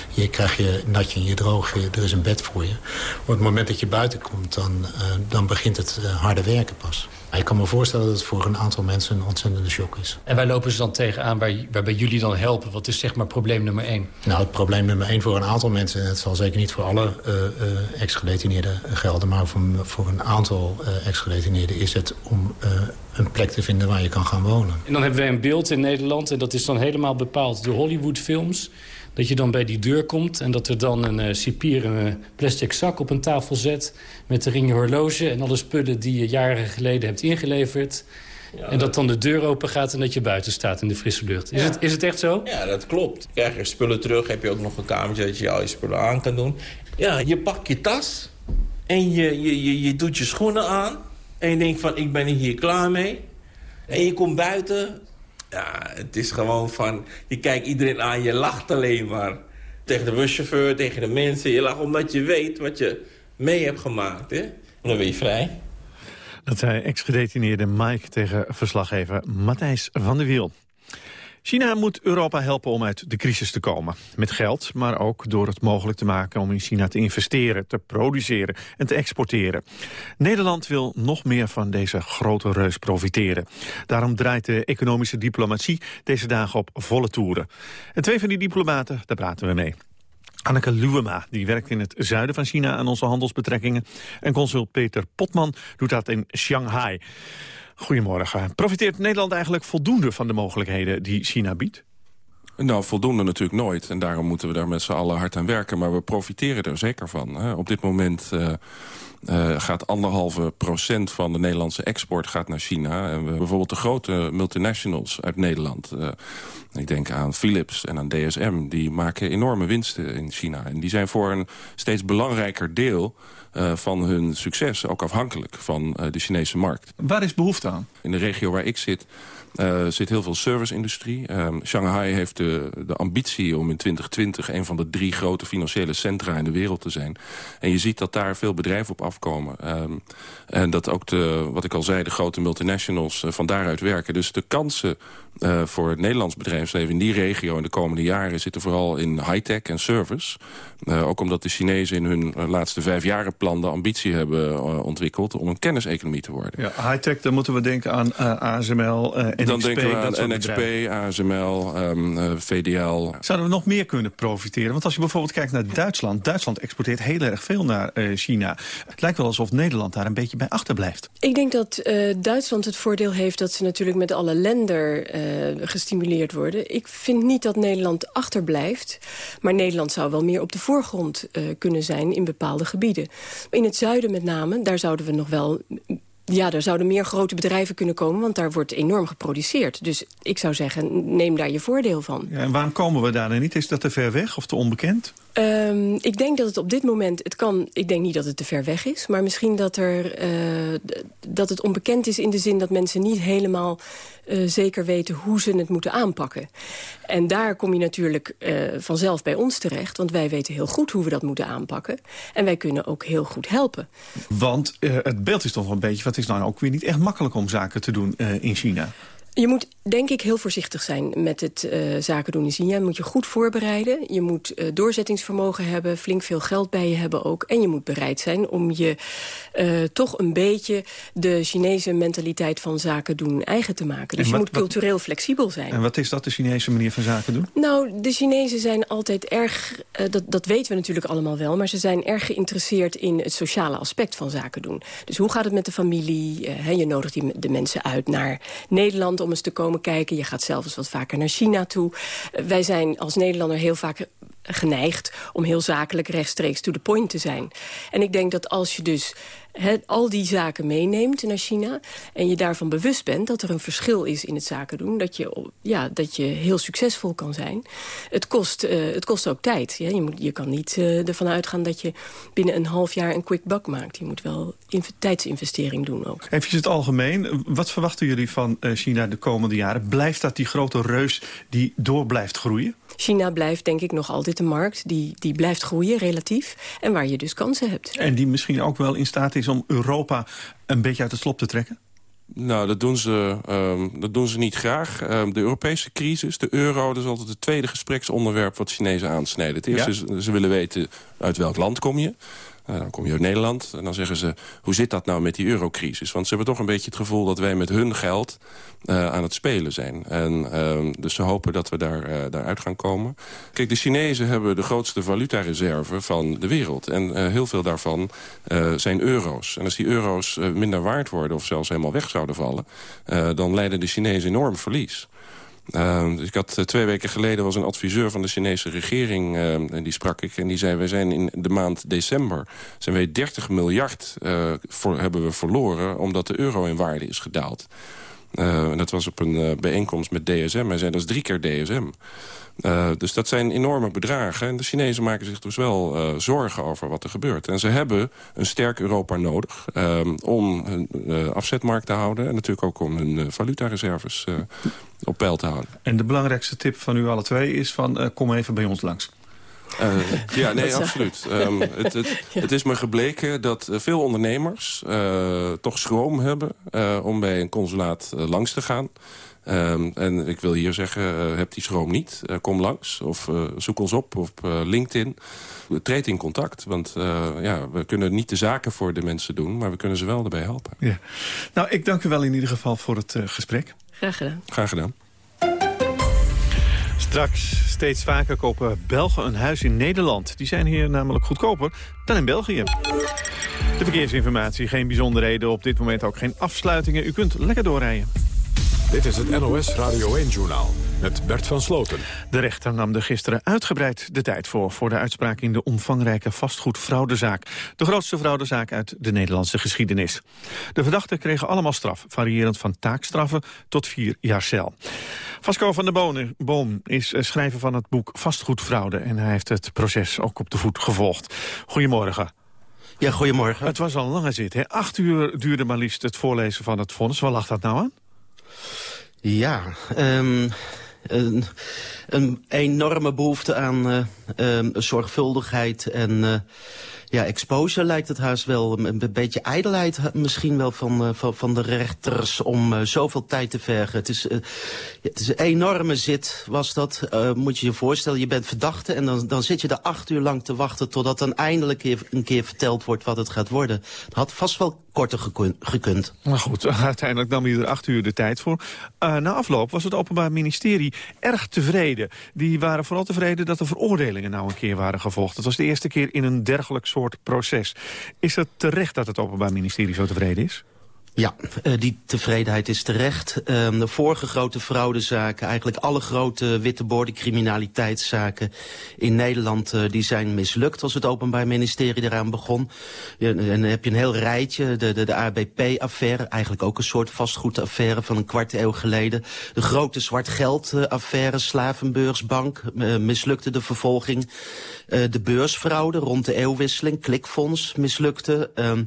je krijgt je natje en je droog, je, er is een bed voor je. Op het moment dat je buiten komt, dan, dan begint het harde werken pas. Ik kan me voorstellen dat het voor een aantal mensen een ontzettende shock is. En waar lopen ze dan tegenaan waar, waarbij jullie dan helpen? Wat is zeg maar probleem nummer één? Nou, het probleem nummer één voor een aantal mensen... en het zal zeker niet voor alle uh, uh, ex-gedetineerden gelden... maar voor, voor een aantal uh, ex-gedetineerden is het om een plek te vinden waar je kan gaan wonen. En dan hebben wij een beeld in Nederland... en dat is dan helemaal bepaald door Hollywoodfilms... dat je dan bij die deur komt en dat er dan een uh, cipier een plastic zak op een tafel zet... met de ring horloge en alle spullen die je jaren geleden hebt ingeleverd... Ja, en dat dan de deur open gaat en dat je buiten staat in de frisse lucht. Is, ja. het, is het echt zo? Ja, dat klopt. Krijg je spullen terug, heb je ook nog een kamertje dat je al je spullen aan kan doen. Ja, je pakt je tas En je, je, je, je doet je schoenen aan. En je denkt van, ik ben hier klaar mee. En je komt buiten. Ja, het is gewoon van... Je kijkt iedereen aan, je lacht alleen maar. Tegen de buschauffeur, tegen de mensen. Je lacht omdat je weet wat je mee hebt gemaakt. Hè? Dan ben je vrij. Dat zei ex-gedetineerde Mike tegen verslaggever Matthijs van der Wiel. China moet Europa helpen om uit de crisis te komen. Met geld, maar ook door het mogelijk te maken om in China te investeren, te produceren en te exporteren. Nederland wil nog meer van deze grote reus profiteren. Daarom draait de economische diplomatie deze dagen op volle toeren. En twee van die diplomaten, daar praten we mee. Anneke Luwema, die werkt in het zuiden van China aan onze handelsbetrekkingen. En consul Peter Potman doet dat in Shanghai. Goedemorgen. Profiteert Nederland eigenlijk voldoende van de mogelijkheden die China biedt? Nou, voldoende natuurlijk nooit. En daarom moeten we daar met z'n allen hard aan werken. Maar we profiteren er zeker van. Op dit moment uh, uh, gaat anderhalve procent van de Nederlandse export gaat naar China. En we, bijvoorbeeld de grote multinationals uit Nederland... Uh, ik denk aan Philips en aan DSM. Die maken enorme winsten in China. En die zijn voor een steeds belangrijker deel uh, van hun succes ook afhankelijk van uh, de Chinese markt. Waar is behoefte aan? In de regio waar ik zit uh, zit heel veel service-industrie. Uh, Shanghai heeft de, de ambitie om in 2020 een van de drie grote financiële centra in de wereld te zijn. En je ziet dat daar veel bedrijven op afkomen. Um, en dat ook de, wat ik al zei, de grote multinationals van daaruit werken. Dus de kansen uh, voor het Nederlands bedrijfsleven in die regio in de komende jaren zitten vooral in high-tech en service. Uh, ook omdat de Chinezen in hun uh, laatste vijf jaren plan de ambitie hebben ontwikkeld om een kenniseconomie te worden. Ja, high-tech, dan moeten we denken aan ASML, NXP. Dan denken we aan NXP, ASML, um, VDL. Zouden we nog meer kunnen profiteren? Want als je bijvoorbeeld kijkt naar Duitsland. Duitsland exporteert heel erg veel naar China. Het lijkt wel alsof Nederland daar een beetje bij achterblijft. Ik denk dat Duitsland het voordeel heeft dat ze natuurlijk met alle lender gestimuleerd worden. Ik vind niet dat Nederland achterblijft. Maar Nederland zou wel meer op de voorgrond uh, kunnen zijn in bepaalde gebieden. In het zuiden met name, daar zouden we nog wel ja, daar zouden meer grote bedrijven kunnen komen... want daar wordt enorm geproduceerd. Dus ik zou zeggen, neem daar je voordeel van. Ja, en waarom komen we daar dan niet? Is dat te ver weg of te onbekend? Um, ik denk dat het op dit moment... Het kan, ik denk niet dat het te ver weg is. Maar misschien dat, er, uh, dat het onbekend is in de zin dat mensen niet helemaal... Uh, zeker weten hoe ze het moeten aanpakken. En daar kom je natuurlijk uh, vanzelf bij ons terecht. Want wij weten heel goed hoe we dat moeten aanpakken. En wij kunnen ook heel goed helpen. Want het beeld is toch wel een beetje... wat is nou ook weer niet echt makkelijk om zaken te doen in China? Je moet denk ik heel voorzichtig zijn met het uh, zaken doen in China. Je moet je goed voorbereiden. Je moet uh, doorzettingsvermogen hebben. Flink veel geld bij je hebben ook. En je moet bereid zijn om je uh, toch een beetje... de Chinese mentaliteit van zaken doen eigen te maken. Dus wat, je moet cultureel wat, flexibel zijn. En wat is dat, de Chinese manier van zaken doen? Nou, de Chinezen zijn altijd erg... dat, dat weten we natuurlijk allemaal wel... maar ze zijn erg geïnteresseerd in het sociale aspect van zaken doen. Dus hoe gaat het met de familie? He, je nodigt die, de mensen uit naar Nederland om eens te komen kijken. Je gaat zelfs wat vaker naar China toe. Wij zijn als Nederlander heel vaak geneigd om heel zakelijk rechtstreeks to the point te zijn. En ik denk dat als je dus al die zaken meeneemt naar China... en je daarvan bewust bent dat er een verschil is in het zaken doen... dat je, ja, dat je heel succesvol kan zijn. Het kost, uh, het kost ook tijd. Je, moet, je kan niet uh, ervan uitgaan dat je binnen een half jaar een quick buck maakt. Je moet wel tijdsinvestering doen ook. Even het algemeen. Wat verwachten jullie van uh, China de komende jaren? Blijft dat die grote reus die door blijft groeien? China blijft denk ik nog altijd de markt. Die, die blijft groeien relatief. En waar je dus kansen hebt. En die misschien ook wel in staat is om Europa een beetje uit het slop te trekken? Nou, dat doen ze, um, dat doen ze niet graag. Um, de Europese crisis, de euro, dat is altijd het tweede gespreksonderwerp... wat Chinezen aansnijden. Het eerste ja? is, ze willen weten uit welk land kom je. Uh, dan kom je uit Nederland en dan zeggen ze... hoe zit dat nou met die eurocrisis? Want ze hebben toch een beetje het gevoel dat wij met hun geld... Uh, aan het spelen zijn. En, uh, dus ze hopen dat we daar, uh, daaruit gaan komen. Kijk, de Chinezen hebben de grootste valutareserve van de wereld. En heel veel daarvan zijn euro's. En als die euro's minder waard worden of zelfs helemaal weg zouden vallen... dan leiden de Chinezen enorm verlies. Uh, dus ik had uh, twee weken geleden was een adviseur van de Chinese regering. Uh, en die sprak ik en die zei... wij zijn in de maand december zijn wij 30 miljard voor, hebben we verloren... omdat de euro in waarde is gedaald. Uh, dat was op een uh, bijeenkomst met DSM. Hij zei, dat is drie keer DSM. Uh, dus dat zijn enorme bedragen. En de Chinezen maken zich dus wel zorgen over wat er gebeurt. En ze hebben een sterk Europa nodig uh, om hun afzetmarkt te houden... en natuurlijk ook om hun valutareserves op peil te houden. En de belangrijkste tip van u alle twee is van kom even bij ons langs. Uh, ja, nee, [laughs] absoluut. Um, het, het, [laughs] het, is me gebleken dat veel ondernemers uh, toch schroom hebben... Uh, om bij een consulaat langs te gaan. Um, en ik wil hier zeggen, uh, heb die schroom niet. Uh, kom langs of uh, zoek ons op op LinkedIn. Treed in contact, want ja, we kunnen niet de zaken voor de mensen doen... maar we kunnen ze wel erbij helpen. Ja. Nou, ik dank u wel in ieder geval voor het gesprek. Graag gedaan. Graag gedaan. Straks steeds vaker kopen Belgen een huis in Nederland. Die zijn hier namelijk goedkoper dan in België. De verkeersinformatie, geen bijzonderheden. Op dit moment ook geen afsluitingen. U kunt lekker doorrijden. Dit is het NOS Radio 1-journaal met Bert van Sloten. De rechter nam er gisteren uitgebreid de tijd voor... voor de uitspraak in de omvangrijke vastgoedfraudezaak. De grootste fraudezaak uit de Nederlandse geschiedenis. De verdachten kregen allemaal straf, variërend van taakstraffen tot vier jaar cel. Vasco van der Boom is schrijver van het boek Vastgoedfraude... en hij heeft het proces ook op de voet gevolgd. Goedemorgen. Ja, goedemorgen. Het was al een lange zit, hè? Acht uur duurde maar liefst het voorlezen van het vonnis. Waar lag dat nou aan? Ja, um, een, een, enorme behoefte aan uh, um, zorgvuldigheid en uh, ja, exposure lijkt het haast wel. Een, beetje ijdelheid misschien wel van, uh, van, van, de rechters om zoveel tijd te vergen. Het is, het is een enorme zit, was dat. moet je je voorstellen, je bent verdachte en dan, dan zit je er acht uur lang te wachten... totdat dan eindelijk een keer verteld wordt wat het gaat worden. Het had vast wel korter gekund. Maar goed, [laughs] uiteindelijk nam je er acht uur de tijd voor. na afloop was het Openbaar Ministerie erg tevreden. Die waren vooral tevreden dat de veroordelingen nou een keer waren gevolgd. Het was de eerste keer in een dergelijk soort proces. Is het terecht dat het Openbaar Ministerie zo tevreden is? Ja, uh, die tevredenheid is terecht. Uh, de vorige grote fraudezaken, eigenlijk alle grote witte borden criminaliteitszaken in Nederland, uh, die zijn mislukt als het Openbaar Ministerie eraan begon. En dan heb je een heel rijtje, de, de, de ABP-affaire, eigenlijk ook een soort vastgoedaffaire van een kwart eeuw geleden. De grote zwart geld-affaire, Slavenbeursbank, mislukte de vervolging. de beursfraude rond de eeuwwisseling, Klikfonds, mislukte. Ehm,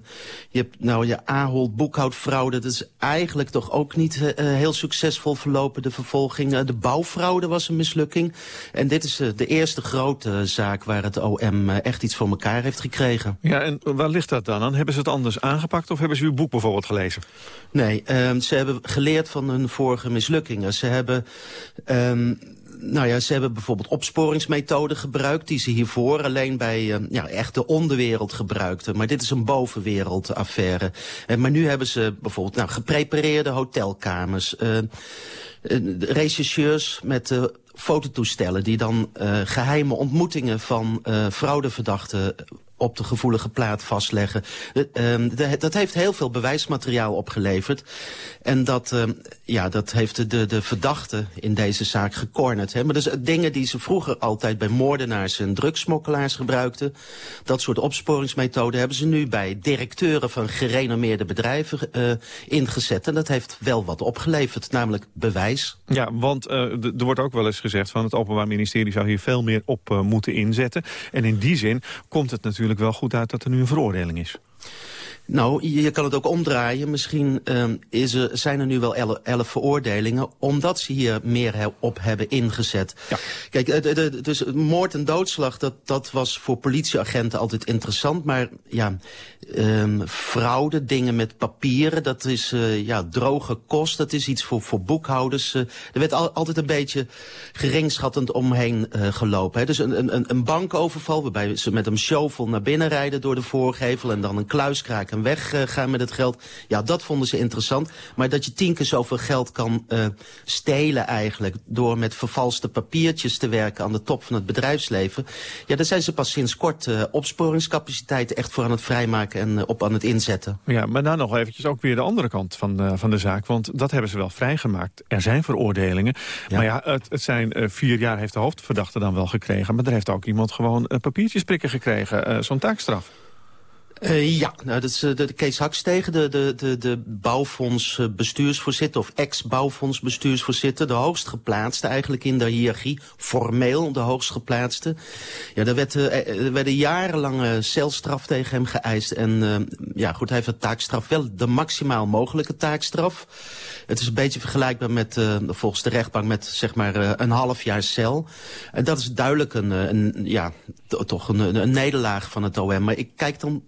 je hebt nou je Ahold boekhoud fraude, dat is eigenlijk toch ook niet uh, heel succesvol verlopen, de vervolging. Uh, de bouwfraude was een mislukking. En dit is de eerste grote zaak waar het OM echt iets voor elkaar heeft gekregen. Ja, en waar ligt dat dan aan? Hebben ze het anders aangepakt of hebben ze uw boek bijvoorbeeld gelezen? Nee, ehm, ze hebben geleerd van hun vorige mislukkingen. Ze hebben... Nou ja, ze hebben bijvoorbeeld opsporingsmethoden gebruikt... die ze hiervoor alleen bij uh, ja, echt de onderwereld gebruikten. Maar dit is een bovenwereldaffaire. Uh, maar nu hebben ze bijvoorbeeld nou, geprepareerde hotelkamers... Uh, rechercheurs met fototoestellen... die dan geheime ontmoetingen van fraudeverdachten op de gevoelige plaat vastleggen. Uh, dat heeft heel veel bewijsmateriaal opgeleverd. En dat, uh, ja, dat heeft de, de verdachte in deze zaak gecornerd. Hè. Maar dus dingen die ze vroeger altijd bij moordenaars en drugsmokkelaars gebruikten... dat soort opsporingsmethoden hebben ze nu bij directeuren van gerenommeerde bedrijven uh, ingezet. En dat heeft wel wat opgeleverd, namelijk bewijs. Ja, want uh, er wordt ook wel eens gezegd van het Openbaar Ministerie zou hier veel meer op moeten inzetten. En in die zin komt het natuurlijk wel goed uit dat er nu een veroordeling is. Nou, je kan het ook omdraaien. Misschien um, is er, zijn er nu wel elf, elf veroordelingen... omdat ze hier meer he op hebben ingezet. Ja. Kijk, de, de, dus moord en doodslag, dat, dat was voor politieagenten altijd interessant. Maar ja, um, fraude, dingen met papieren, dat is uh, ja, droge kost. Dat is iets voor, voor boekhouders. Uh, er werd al, altijd een beetje geringschattend omheen uh, gelopen. Hè. Dus een, een, een bankoverval waarbij ze met een shovel naar binnen rijden door de voorgevel... en dan een kluiskraak en weggaan met het geld. Ja, dat vonden ze interessant. Maar dat je tien keer zoveel geld kan uh, stelen eigenlijk... door met vervalste papiertjes te werken aan de top van het bedrijfsleven... ja, daar zijn ze pas sinds kort uh, opsporingscapaciteiten echt voor aan het vrijmaken... en uh, op aan het inzetten. Ja, maar dan nog eventjes ook weer de andere kant van, van de zaak. Want dat hebben ze wel vrijgemaakt. Er zijn veroordelingen. Ja. Maar ja, het, het zijn vier jaar heeft de hoofdverdachte dan wel gekregen. Maar er heeft ook iemand gewoon papiertjes prikken gekregen. Zo'n taakstraf. Uh, ja, nou, dat is de, de Kees Hakstegen, de, de, de, de bouwfonds bestuursvoorzitter... of ex-bouwfonds bestuursvoorzitter, de hoogst geplaatste eigenlijk in de hiërarchie. Formeel de hoogst geplaatste. Ja, er, werd, uh, er werden jarenlange celstraf tegen hem geëist. En ja, goed, hij heeft de taakstraf wel de maximaal mogelijke taakstraf. Het is een beetje vergelijkbaar met, volgens de rechtbank, met zeg maar een half jaar cel. En dat is duidelijk een, een ja, toch een, een nederlaag van het OM. Maar ik kijk dan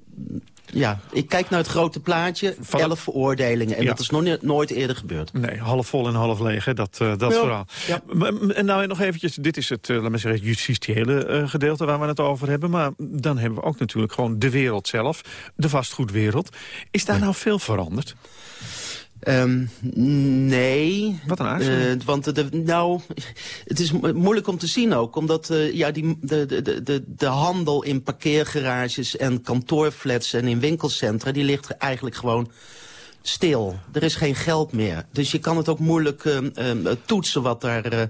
ja, ik kijk naar het grote plaatje, Van elf veroordelingen. En dat is nog nooit eerder gebeurd. Nee, half vol en half leeg, hè, dat, uh, dat verhaal. Ja. En nou nog eventjes, dit is het, uh, laat maar zeggen, justitiële uh, gedeelte waar we het over hebben. Maar dan hebben we ook natuurlijk gewoon de wereld zelf, de vastgoedwereld. Is daar nou veel veranderd? Um, nee. Wat een aarzeling. Uh, want de, nou, het is moeilijk om te zien ook. Omdat uh, ja, die, de, de, de, de handel in parkeergarages en kantoorflats en in winkelcentra... die ligt eigenlijk gewoon stil. Er is geen geld meer. Dus je kan het ook moeilijk uh, uh, toetsen wat daar, uh,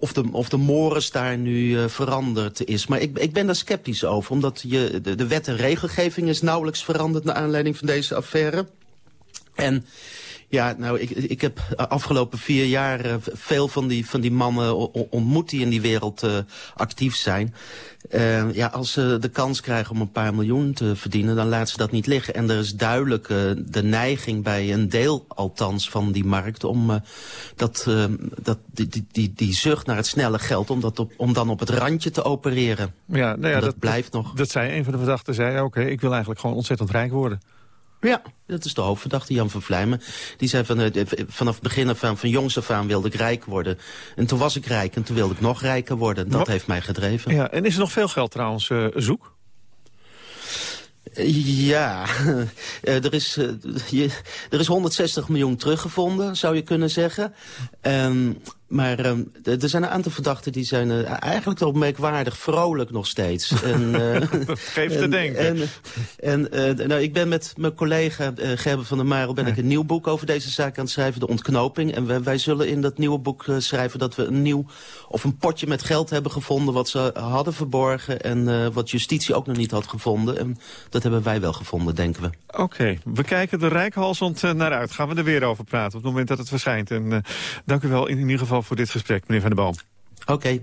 of, de, of de morens daar nu veranderd is. Maar ik, ik ben daar sceptisch over, omdat je, de, de wet en regelgeving is nauwelijks veranderd... naar aanleiding van deze affaire. En ja, nou, ik, ik heb afgelopen vier jaar uh, veel van die, van die mannen ontmoet die in die wereld uh, actief zijn. Uh, ja, als ze de kans krijgen om een paar miljoen te verdienen, dan laten ze dat niet liggen. En er is duidelijk de neiging bij een deel althans van die markt om dat, dat, die, die, die, die zucht naar het snelle geld, om, dat op, om dan op het randje te opereren. Ja, nou ja, dat, dat, blijft nog. Dat zei een van de verdachten, zei oké, ik wil eigenlijk gewoon ontzettend rijk worden. Ja, dat is de hoofdverdachte, Jan van Vlijmen. Die zei van, uh, vanaf het begin af aan, van jongs af aan wilde ik rijk worden. En toen was ik rijk en toen wilde ik nog rijker worden. Dat heeft mij gedreven. Ja, en is er nog veel geld trouwens uh, zoek? Ja, [laughs] er, is, er is 160 miljoen teruggevonden, zou je kunnen zeggen. Um, maar um, er zijn een aantal verdachten die zijn uh, eigenlijk toch merkwaardig vrolijk nog steeds. [laughs] en, uh, dat geeft te denken. En, en uh, nou, ik ben met mijn collega Gerben van der Marel ben ik een nieuw boek over deze zaak aan het schrijven, De Ontknoping. En wij, wij zullen in dat nieuwe boek schrijven dat we een nieuw of een potje met geld hebben gevonden wat ze hadden verborgen en wat justitie ook nog niet had gevonden. En dat hebben wij wel gevonden, denken we. Oké, okay. we kijken er rijkhalsend naar uit. Gaan we er weer over praten op het moment dat het verschijnt. En dank u wel in ieder geval voor dit gesprek, meneer Van der Boom. Oké.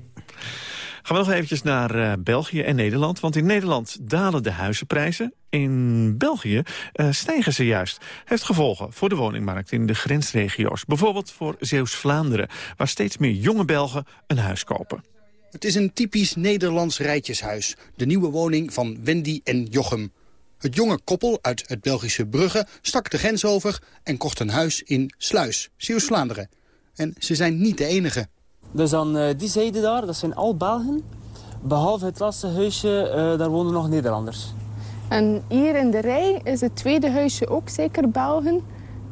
Gaan we nog eventjes naar uh, België en Nederland. Want in Nederland dalen de huizenprijzen. In België uh, stijgen ze juist. Heeft gevolgen voor de woningmarkt in de grensregio's. Bijvoorbeeld voor Zeeuws-Vlaanderen. Waar steeds meer jonge Belgen een huis kopen. Het is een typisch Nederlands rijtjeshuis. De nieuwe woning van Wendy en Jochem. Het jonge koppel uit het Belgische Brugge stak de grens over... en kocht een huis in Sluis, Zeeuws-Vlaanderen. En ze zijn niet de enige. Dus aan uh, die zijde daar, dat zijn al Belgen. Behalve het laatste huisje, uh, daar wonen nog Nederlanders. En hier in de rij is het tweede huisje ook zeker Belgen.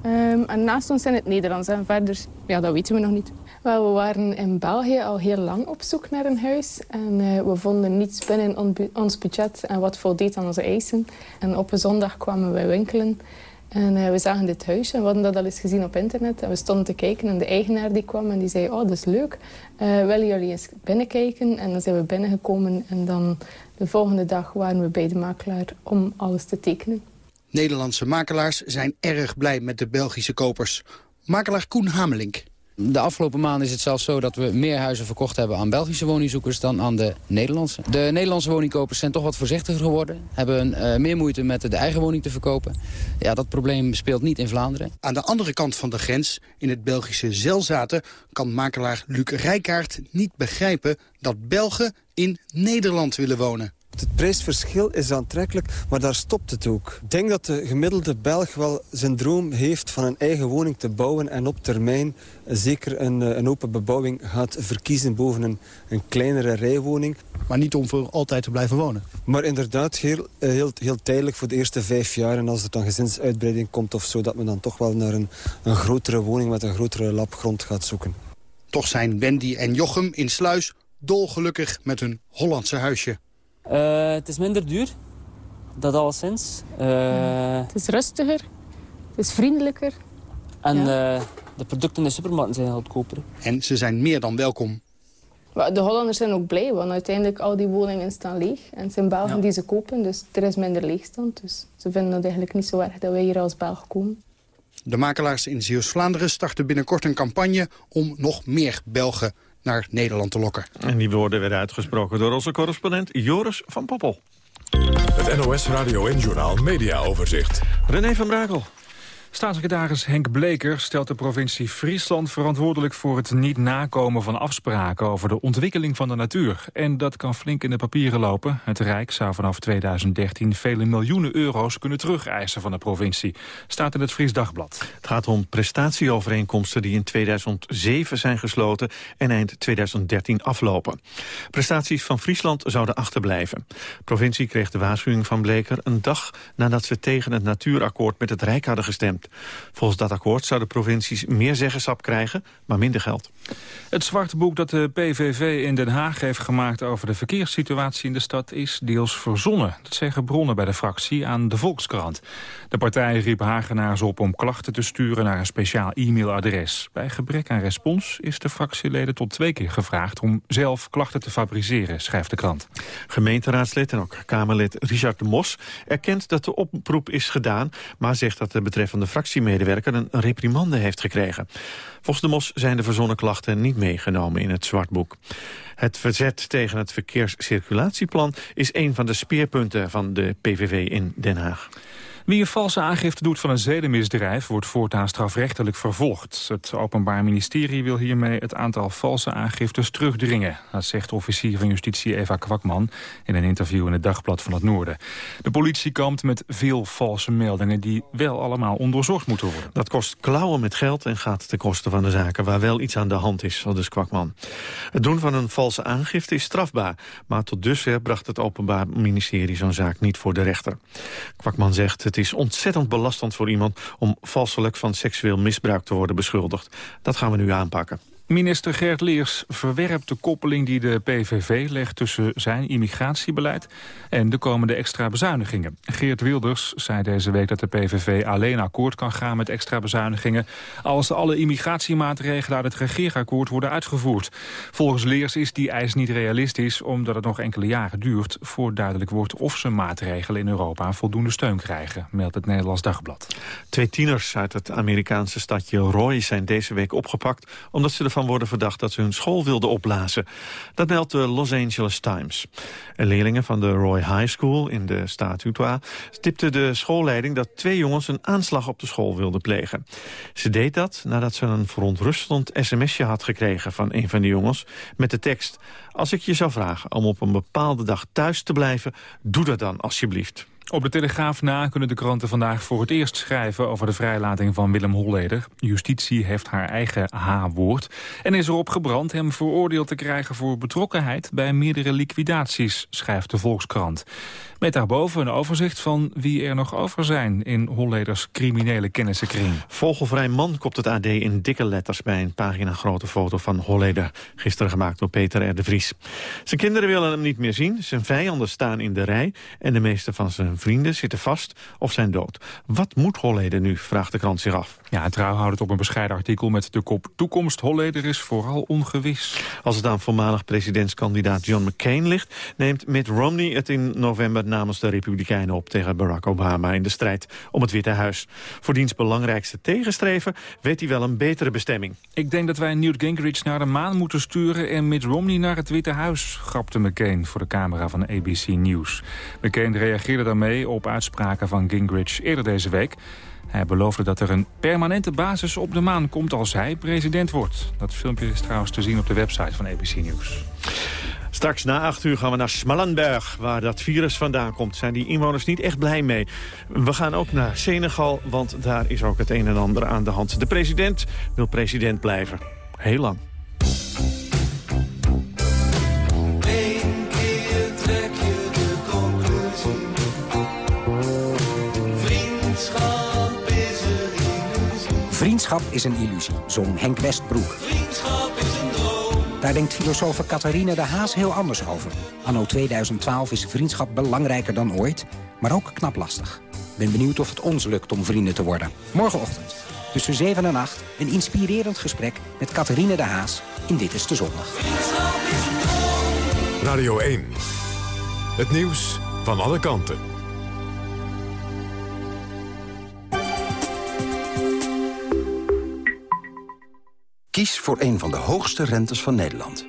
Um, en naast ons zijn het Nederlands. En verder, ja, dat weten we nog niet. Wel, we waren in België al heel lang op zoek naar een huis. En uh, we vonden niets binnen on ons budget en wat voldeed aan onze eisen. En op een zondag kwamen wij winkelen. En uh, we zagen dit huis en we hadden dat al eens gezien op internet. En we stonden te kijken en de eigenaar die kwam en die zei... oh, dat is leuk, uh, jullie eens binnenkijken? En dan zijn we binnengekomen en dan de volgende dag waren we bij de makelaar om alles te tekenen. Nederlandse makelaars zijn erg blij met de Belgische kopers. Makelaar Koen Hamelink. De afgelopen maanden is het zelfs zo dat we meer huizen verkocht hebben aan Belgische woningzoekers dan aan de Nederlandse. De Nederlandse woningkopers zijn toch wat voorzichtiger geworden. Hebben uh, meer moeite met de eigen woning te verkopen. Ja, dat probleem speelt niet in Vlaanderen. Aan de andere kant van de grens, in het Belgische Zelzaten, kan makelaar Luc Rijkaard niet begrijpen dat Belgen in Nederland willen wonen. Het prijsverschil is aantrekkelijk, maar daar stopt het ook. Ik denk dat de gemiddelde Belg wel zijn droom heeft van een eigen woning te bouwen... en op termijn zeker een, eh, een open bebouwing gaat verkiezen boven een, een kleinere rijwoning. Maar niet om voor altijd te blijven wonen? Maar inderdaad heel, eh, heel, heel tijdelijk voor de eerste vijf jaar. En als er dan gezinsuitbreiding komt of zo... dat men dan toch wel naar een, een grotere woning met een grotere lapgrond gaat zoeken. Toch zijn Wendy en Jochem in Sluis dolgelukkig met hun Hollandse huisje. Uh, het is minder duur, dat alleszins. Uh, het is rustiger, het is vriendelijker. En ja. uh, de producten in de supermarkten zijn goedkoper. En ze zijn meer dan welkom. De Hollanders zijn ook blij, want uiteindelijk al die woningen staan leeg. En het zijn Belgen die ze kopen, dus er is minder leegstand. Dus ze vinden het eigenlijk niet zo erg dat wij hier als Belg komen. De makelaars in Zeeuws-Vlaanderen starten binnenkort een campagne... om nog meer Belgen naar Nederland te lokken. En die woorden werden uitgesproken door onze correspondent Joris van Poppel. Het NOS Radio en Journaal Media Overzicht. René van Brakel. Staatssecretaris Henk Bleker stelt de provincie Friesland verantwoordelijk voor het niet nakomen van afspraken over de ontwikkeling van de natuur. En dat kan flink in de papieren lopen. Het Rijk zou vanaf 2013 vele miljoenen euro's kunnen terugeisen van de provincie. Staat in het Fries Dagblad. Het gaat om prestatieovereenkomsten die in 2007 zijn gesloten en eind 2013 aflopen. Prestaties van Friesland zouden achterblijven. De provincie kreeg de waarschuwing van Bleker een dag nadat ze tegen het natuurakkoord met het Rijk hadden gestemd. Volgens dat akkoord zouden provincies meer zeggenschap krijgen, maar minder geld. Het zwarte boek dat de PVV in Den Haag heeft gemaakt over de verkeerssituatie in de stad is deels verzonnen. Dat zeggen bronnen bij de fractie aan de Volkskrant. De partij riep Hagenaars op om klachten te sturen naar een speciaal e-mailadres. Bij gebrek aan respons is de fractieleden tot twee keer gevraagd om zelf klachten te fabriceren, schrijft de krant. Gemeenteraadslid en ook Kamerlid Richard de Mos erkent dat de oproep is gedaan, maar zegt dat de betreffende fractiemedewerker een reprimande heeft gekregen. Volgens de Mos zijn de verzonnen klachten niet meegenomen in het zwartboek. Het verzet tegen het verkeerscirculatieplan is een van de speerpunten van de PVV in Den Haag. Wie een valse aangifte doet van een zedenmisdrijf... wordt voortaan strafrechtelijk vervolgd. Het Openbaar Ministerie wil hiermee het aantal valse aangiftes terugdringen. Dat zegt officier van Justitie Eva Kwakman... in een interview in het Dagblad van het Noorden. De politie kampt met veel valse meldingen... die wel allemaal onderzocht moeten worden. Dat kost klauwen met geld en gaat ten koste van de zaken... waar wel iets aan de hand is, al dus Kwakman. Het doen van een valse aangifte is strafbaar... maar tot dusver bracht het Openbaar Ministerie zo'n zaak niet voor de rechter. Kwakman zegt het is ontzettend belastend voor iemand... om valselijk van seksueel misbruik te worden beschuldigd. Dat gaan we nu aanpakken. Minister Gert Leers verwerpt de koppeling die de PVV legt tussen zijn immigratiebeleid en de komende extra bezuinigingen. Geert Wilders zei deze week dat de PVV alleen akkoord kan gaan met extra bezuinigingen als alle immigratiemaatregelen uit het regeerakkoord worden uitgevoerd. Volgens Leers is die eis niet realistisch omdat het nog enkele jaren duurt voor duidelijk wordt of zijn maatregelen in Europa voldoende steun krijgen, meldt het Nederlands Dagblad. Twee tieners uit het Amerikaanse stadje Roy zijn deze week opgepakt omdat ze ervan worden verdacht dat ze hun school wilden opblazen. Dat meldt de Los Angeles Times. En leerlingen van de Roy High School in de staat Utah stipte de schoolleiding dat twee jongens een aanslag op de school wilden plegen. Ze deed dat nadat ze een verontrustend sms'je had gekregen van een van de jongens met de tekst Als ik je zou vragen om op een bepaalde dag thuis te blijven, doe dat dan alsjeblieft. Op de Telegraaf na kunnen de kranten vandaag voor het eerst schrijven over de vrijlating van Willem Holleder. Justitie heeft haar eigen H-woord en is erop gebrand hem veroordeeld te krijgen voor betrokkenheid bij meerdere liquidaties, schrijft de Volkskrant. Met daarboven een overzicht van wie er nog over zijn in Holleders criminele kennissenkring. Vogelvrij man kopt het AD in dikke letters bij een pagina grote foto van Holleder. Gisteren gemaakt door Peter R. de Vries. Zijn kinderen willen hem niet meer zien, zijn vijanden staan in de rij... en de meeste van zijn vrienden zitten vast of zijn dood. Wat moet Holleder nu, vraagt de krant zich af. Ja, trouw houdt het op een bescheiden artikel met de kop... Toekomst Holleder is vooral ongewis. Als het aan voormalig presidentskandidaat John McCain ligt... neemt Mitt Romney het in november namens de Republikeinen op... tegen Barack Obama in de strijd om het Witte Huis. Voor diens belangrijkste tegenstrever weet hij wel een betere bestemming. Ik denk dat wij Newt Gingrich naar de maan moeten sturen... en Mitt Romney naar het Witte Huis, grapte McCain voor de camera van ABC News. McCain reageerde daarmee op uitspraken van Gingrich eerder deze week... Hij beloofde dat er een permanente basis op de maan komt als hij president wordt. Dat filmpje is trouwens te zien op de website van ABC News. Straks na acht uur gaan we naar Smallenberg, waar dat virus vandaan komt. Zijn die inwoners niet echt blij mee. We gaan ook naar Senegal, want daar is ook het een en ander aan de hand. De president wil president blijven. Heel lang. Vriendschap is een illusie, zong Henk Westbroek. Vriendschap is een droom. Daar denkt filosoof Catharine de Haas heel anders over. Anno 2012 is vriendschap belangrijker dan ooit, maar ook knap lastig. Ben benieuwd of het ons lukt om vrienden te worden. Morgenochtend, tussen 7 en 8, een inspirerend gesprek met Catharine de Haas in Dit is de Zondag. Vriendschap is Radio 1. Het nieuws van alle kanten. Kies voor een van de hoogste rentes van Nederland.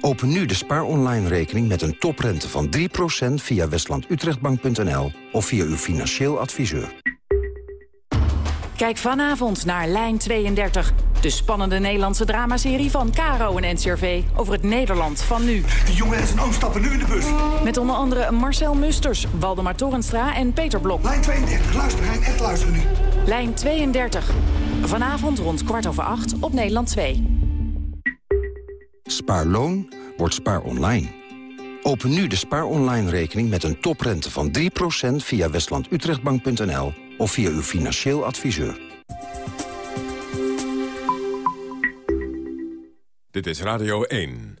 Open nu de Spaar Online rekening met een toprente van 3% via westlandutrechtbank.nl of via uw financieel adviseur. Kijk vanavond naar Lijn 32. De spannende Nederlandse dramaserie van Caro en NCRV over het Nederland van nu. De jongen en zijn oom stappen nu in de bus. Met onder andere Marcel Musters, Waldemar Torenstra en Peter Blok. Lijn 32, luister Hein, echt luisteren nu. Lijn 32. Vanavond rond kwart over acht op Nederland 2. Spaarloon wordt Spaar Online. Open nu de Spaar Online rekening met een toprente van 3% via westlandutrechtbank.nl of via uw financieel adviseur. Dit is Radio 1.